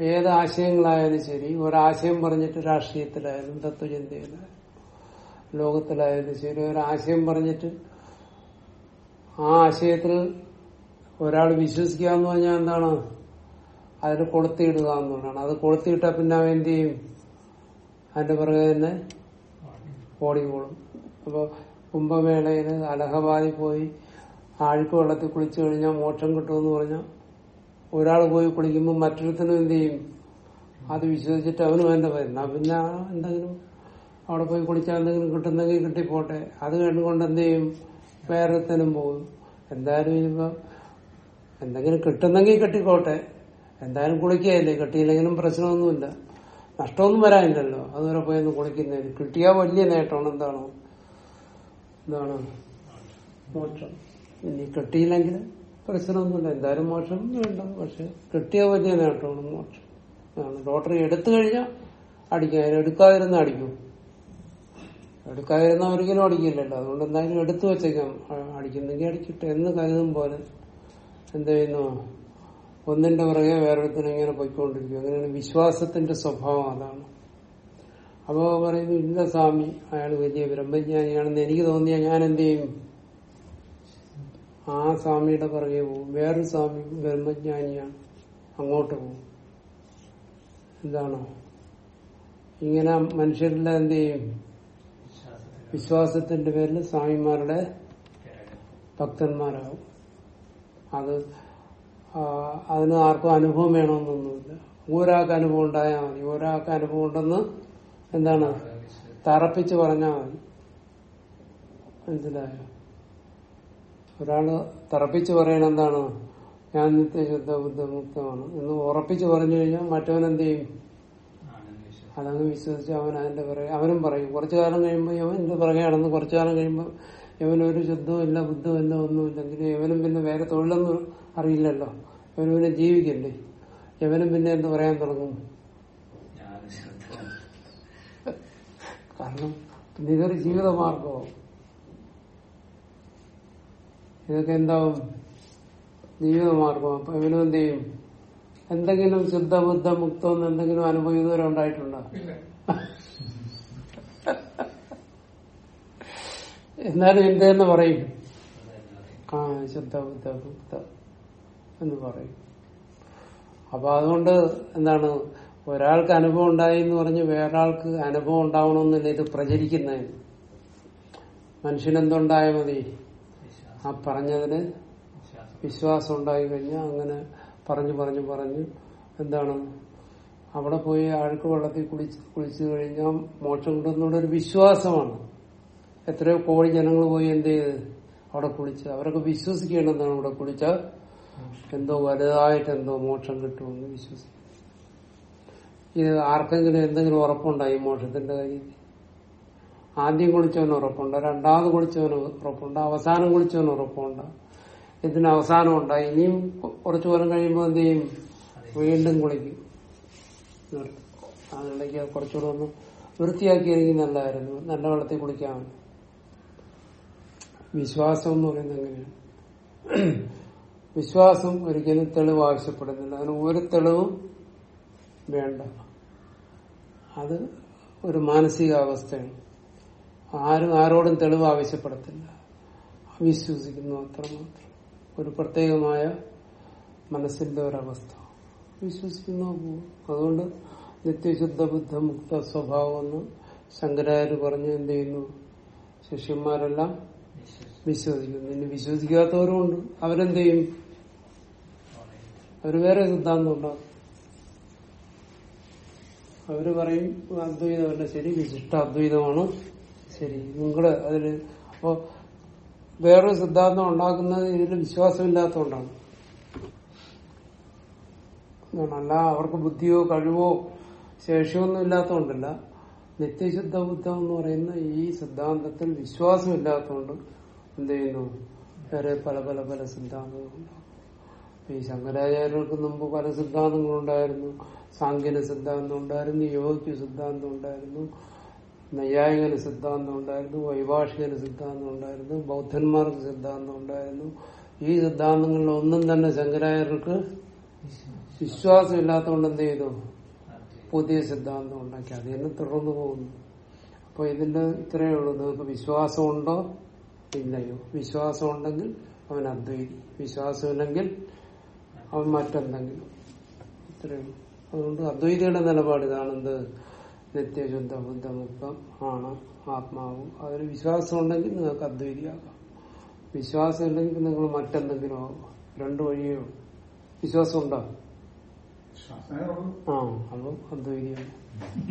ഏത് ആശയങ്ങളായാലും ശരി ഒരാശയം പറഞ്ഞിട്ട് രാഷ്ട്രീയത്തിലായാലും തത്വചിന്തയിലായാലും ലോകത്തിലായാലും ശരി ആശയം പറഞ്ഞിട്ട് ആ ആശയത്തിൽ ഒരാൾ വിശ്വസിക്കുക എന്ന് പറഞ്ഞാൽ എന്താണ്? അതിന് കൊളുത്തിയിടുക എന്നുള്ളതാണ് അത് കൊളുത്തിയിട്ടാൽ പിന്നെ അവൻ എന്ത് ചെയ്യും? അതിന്റെ പുറകെ തന്നെ ഓടിക്കോളും അപ്പൊ കുംഭമേളയിൽ അലഹബാദിൽ പോയി ആഴ്ക്ക് വെള്ളത്തിൽ കുളിച്ചു കഴിഞ്ഞാൽ മോക്ഷം കിട്ടുമെന്ന് പറഞ്ഞാൽ ഒരാൾ പോയി കുളിക്കുമ്പോൾ മറ്റൊരുത്തനും എന്ത് ചെയ്യും? അത് വിശ്വസിച്ചിട്ട് അവനും എന്റെ വരുന്ന പിന്നെ എന്തെങ്കിലും അവിടെ പോയി കുളിച്ചാൽ എന്തെങ്കിലും കിട്ടുന്നെങ്കിൽ കിട്ടിപ്പോട്ടെ അത് കണ്ടുകൊണ്ട് എന്ത് ചെയ്യും? വേറെത്തനും പോകും. എന്തായാലും ഇനിയിപ്പോ എന്തെങ്കിലും കിട്ടുന്നെങ്കിൽ കിട്ടിക്കോട്ടെ. എന്തായാലും കുളിക്കുകയല്ലേ? കിട്ടിയില്ലെങ്കിലും പ്രശ്നമൊന്നുമില്ല. നഷ്ടമൊന്നും വരാനില്ലല്ലോ. അതുവരെ പോയി ഒന്ന് കുളിക്കുന്നതിന്. കിട്ടിയാൽ വലിയ നേട്ടമാണ്. എന്താണ്? എന്താണ്? മോക്ഷം. ഇനി കിട്ടിയില്ലെങ്കിൽ പ്രശ്നമൊന്നുമില്ല. എന്തായാലും മോക്ഷം വേണ്ട. പക്ഷെ കിട്ടിയ വലിയ നേട്ടമാണ് മോക്ഷം. ലോട്ടറി എടുത്തു കഴിഞ്ഞാൽ അടിക്കാൻ എടുക്കാതിരുന്ന അടിക്കും. എടുക്കാതിരുന്ന ഒരിക്കലും അടിക്കില്ലല്ലോ. അതുകൊണ്ട് എന്തായാലും എടുത്തു വെച്ചേക്കാം. അടിക്കുന്നെങ്കിൽ അടിക്കട്ടെ എന്ന് കരുതും പോലെ എന്ത് ചെയ്യുന്നു? ഒന്നിന്റെ പുറകെ വേറൊരുത്തിനും ഇങ്ങനെ പോയിക്കൊണ്ടിരിക്കും. അങ്ങനെയാണ് വിശ്വാസത്തിന്റെ സ്വഭാവം അതാണ്. അപ്പോ പറയുന്നു ഇല്ല സ്വാമി അയാൾ വലിയ ബ്രഹ്മജ്ഞാനിയാണെന്ന് എനിക്ക് തോന്നിയാൽ ഞാൻ എന്ത് ചെയ്യും? ആ സ്വാമിയുടെ പുറകെ പോകും. വേറൊരു സ്വാമി ബ്രഹ്മജ്ഞാനിയാണ്. അങ്ങോട്ട് പോകും. എന്താണോ? ഇങ്ങനെ മനുഷ്യരുടെ എന്ത് ചെയ്യും? വിശ്വാസത്തിന്റെ പേരിൽ സ്വാമിമാരുടെ ഭക്തന്മാരാകും. അത് അതിന് ആർക്കും അനുഭവം വേണമെന്നൊന്നുമില്ല. ഒരാൾക്ക് അനുഭവം ഉണ്ടായാൽ മതി. ഒരാൾക്ക് അനുഭവം ഉണ്ടെന്ന് എന്താണ്? തറപ്പിച്ച് പറഞ്ഞാൽ മതി. മനസ്സിലായോ? ഒരാൾ തറപ്പിച്ച് പറയണ എന്താണ്? ഞാൻ നിത്യശുദ്ധ ബുദ്ധമുക്തമാണ് എന്ന് ഉറപ്പിച്ച് പറഞ്ഞു കഴിഞ്ഞാൽ മറ്റവൻ എന്ത് ചെയ്യും? അതങ്ങ് വിശ്വസിച്ച് അവൻ അതിന്റെ പിറകെ അവനും പറയും. കുറച്ചു കാലം കഴിയുമ്പോൾ യവൻ എന്റെ പിറകെ നടന്ന്. കുറച്ചു കാലം കഴിയുമ്പോൾ യവനൊരു ബുദ്ധവും ഇല്ല ഒന്നുമില്ലെങ്കിൽ യവനും പിന്നെ വേറെ തൊഴിലൊന്നും അറിയില്ലല്ലോ. ഇവനും പിന്നെ ജീവിക്കല്ലേ? യവനും പിന്നെ എന്ത് പറയാൻ തുടങ്ങും? കാരണം ഇതൊരു ജീവിതമാർഗവും ഇതൊക്കെ എന്താവും? ജീവിതമാർഗം അപ്പൊ ഇവനും എന്ത് ചെയ്യും? എന്തെങ്കിലും ശുദ്ധ ബുദ്ധ മുക്തം എന്ന് എന്തെങ്കിലും അനുഭവം ഇതുവരെ ഉണ്ടായിട്ടുണ്ടോ? എന്നാലും എന്തെന്ന് പറയും
പറയും.
ആ ശുദ്ധ ബുദ്ധ മുക്ത എന്ന് പറയും. അപ്പൊ അതുകൊണ്ട് എന്താണ് ഒരാൾക്ക് അനുഭവം ഉണ്ടായി എന്ന് പറഞ്ഞ് വേറൊരാൾക്ക് അനുഭവം ഉണ്ടാവണമെന്നില്ല ഇത് പ്രചരിക്കുന്നതിന് മനുഷ്യനെന്തുണ്ടായ മതി? ആ പറഞ്ഞതിന്
വിശ്വാസം.
വിശ്വാസം ഉണ്ടായി കഴിഞ്ഞാൽ അങ്ങനെ പറഞ്ഞു പറഞ്ഞു പറഞ്ഞു എന്താണ്? അവിടെ പോയി അഴുക്ക് വെള്ളത്തിൽ കുളിച്ച് കുളിച്ചു കഴിഞ്ഞാൽ മോക്ഷം കിട്ടുന്നുള്ള ഒരു വിശ്വാസമാണ്. എത്രയോ കോടി ജനങ്ങൾ പോയി എന്ത് ചെയ്ത്? അവിടെ കുളിച്ച്. അവരൊക്കെ വിശ്വസിക്കുകയാണ് എന്താണ് അവിടെ കുളിച്ചാൽ എന്തോ വലുതായിട്ട് എന്തോ മോക്ഷം കിട്ടുമെന്ന് വിശ്വസിക്കും. ഇത് ആർക്കെങ്കിലും എന്തെങ്കിലും ഉറപ്പുണ്ടായി മോക്ഷത്തിന്റെ കാര്യത്തിൽ ആദ്യം കുളിച്ചവന് ഉറപ്പുണ്ട് രണ്ടാമത് കുളിച്ചവന് ഉറപ്പുണ്ട് അവസാനം കുളിച്ചവന് ഉറപ്പുണ്ട്. ഇതിന് അവസാനം ഉണ്ടായി. ഇനിയും കുറച്ചു കാലം കഴിയുമ്പോൾ എന്ത് ചെയ്യും? വീണ്ടും കുളിക്കും. അതിലേക്ക് കുറച്ചുകൂടെ ഒന്ന് വൃത്തിയാക്കിയെങ്കിൽ നല്ലതായിരുന്നു. നല്ല വെള്ളത്തിൽ കുളിക്കാം വിശ്വാസം എന്ന് പറയുന്നത് എങ്ങനെയാണ്? വിശ്വാസം ഒരിക്കലും തെളിവ് ആവശ്യപ്പെടുന്നില്ല. അതിന് ഒരു തെളിവും വേണ്ട. അത് ഒരു മാനസികാവസ്ഥയാണ്. ആരും ആരോടും തെളിവ് ആവശ്യപ്പെടത്തില്ല. വിശ്വസിക്കുന്നു അത്രമാത്രം. ഒരു പ്രത്യേകമായ മനസ്സിന്റെ ഒരവസ്ഥ. വിശ്വസിക്കുന്നു അതുകൊണ്ട് നിത്യശുദ്ധ ബുദ്ധ മുക്ത സ്വഭാവം എന്ന് ശങ്കരാചാര്യ പറഞ്ഞ് എന്ത് ചെയ്യുന്നു? ശിഷ്യന്മാരെല്ലാം വിശ്വസിക്കുന്നു. ഇനി വിശ്വസിക്കാത്തവരും ഉണ്ട്. അവരെന്ത് ചെയ്യും. അവർ വേറെ സിദ്ധാന്തം ഉണ്ടാകും അവർ പറയും അദ്വൈതമല്ല ശരി വിശിഷ്ട അദ്വൈതമാണ് ശരി. നിങ്ങൾ അതിൽ അപ്പോ വേറൊരു സിദ്ധാന്തം ഉണ്ടാക്കുന്നത് ഇതിൽ വിശ്വാസമില്ലാത്തതുകൊണ്ടാണ്. അല്ല അവർക്ക് ബുദ്ധിയോ കഴിവോ ശേഷിയൊന്നും ഇല്ലാത്തതുകൊണ്ടല്ല. നിത്യശുദ്ധ ബുദ്ധം എന്ന് പറയുന്ന ഈ സിദ്ധാന്തത്തിൽ വിശ്വാസമില്ലാത്തതുകൊണ്ട് എന്ത് ചെയ്യുന്നു? വേറെ പല പല പല സിദ്ധാന്തങ്ങളുണ്ടാകും ഈ ശങ്കരാചാര്യർക്ക് മുമ്പ് പല സിദ്ധാന്തങ്ങളുണ്ടായിരുന്നു. സാങ്കേന സിദ്ധാന്തം ഉണ്ടായിരുന്നു യോഗയ്ക്ക് സിദ്ധാന്തം ഉണ്ടായിരുന്നു. നൈയായികന് സിദ്ധാന്തം ഉണ്ടായിരുന്നു വൈഭാഷികന് സിദ്ധാന്തം ഉണ്ടായിരുന്നു ബൗദ്ധന്മാർക്ക് സിദ്ധാന്തം ഉണ്ടായിരുന്നു. ഈ സിദ്ധാന്തങ്ങളിൽ ഒന്നും തന്നെ വിശ്വാസം വിശ്വാസമില്ലാത്തതുകൊണ്ട് എന്ത് ചെയ്തു? പുതിയ സിദ്ധാന്തം ഉണ്ടാക്കി. അത് തന്നെ തുടർന്നു പോകുന്നു. അപ്പൊ ഇതിന്റെ ഇത്രയേ ഉള്ളൂ. നിങ്ങൾക്ക് വിശ്വാസമുണ്ടോ ഇല്ലയോ? വിശ്വാസം ഉണ്ടെങ്കിൽ അവൻ അദ്വൈതി. വിശ്വാസമില്ലെങ്കിൽ അവൻ മറ്റെന്തെങ്കിലും. ഇത്രയേ ഉള്ളൂ. അതുകൊണ്ട് അദ്വൈതിയുടെ നിലപാട് ഇതാണെന്ത്? നിത്യശുദ്ധ ബുദ്ധമുക്തം ആണ് ആത്മാവും. അതിന് വിശ്വാസം ഉണ്ടെങ്കിൽ നിങ്ങൾക്ക് അദ്വൈതിയാകാം വിശ്വാസം ഇല്ലെങ്കിൽ നിങ്ങൾ മറ്റെന്തെങ്കിലും ആകാം രണ്ടു വഴിയേ വിശ്വാസം ഉണ്ടോ
ശ്വാസമേ
ആ അപ്പം അദ്വൈതിയാണ്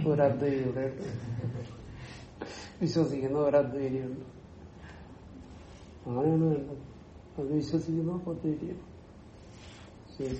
ഒരദ്വൈതിയുടെ. വിശ്വസിക്കുന്ന ഒരദ്വൈതിയുണ്ട് അങ്ങനെയാണ് വേണ്ടത്. അത് വിശ്വസിക്കുന്ന അദ്വൈതിയാണ് ശരി.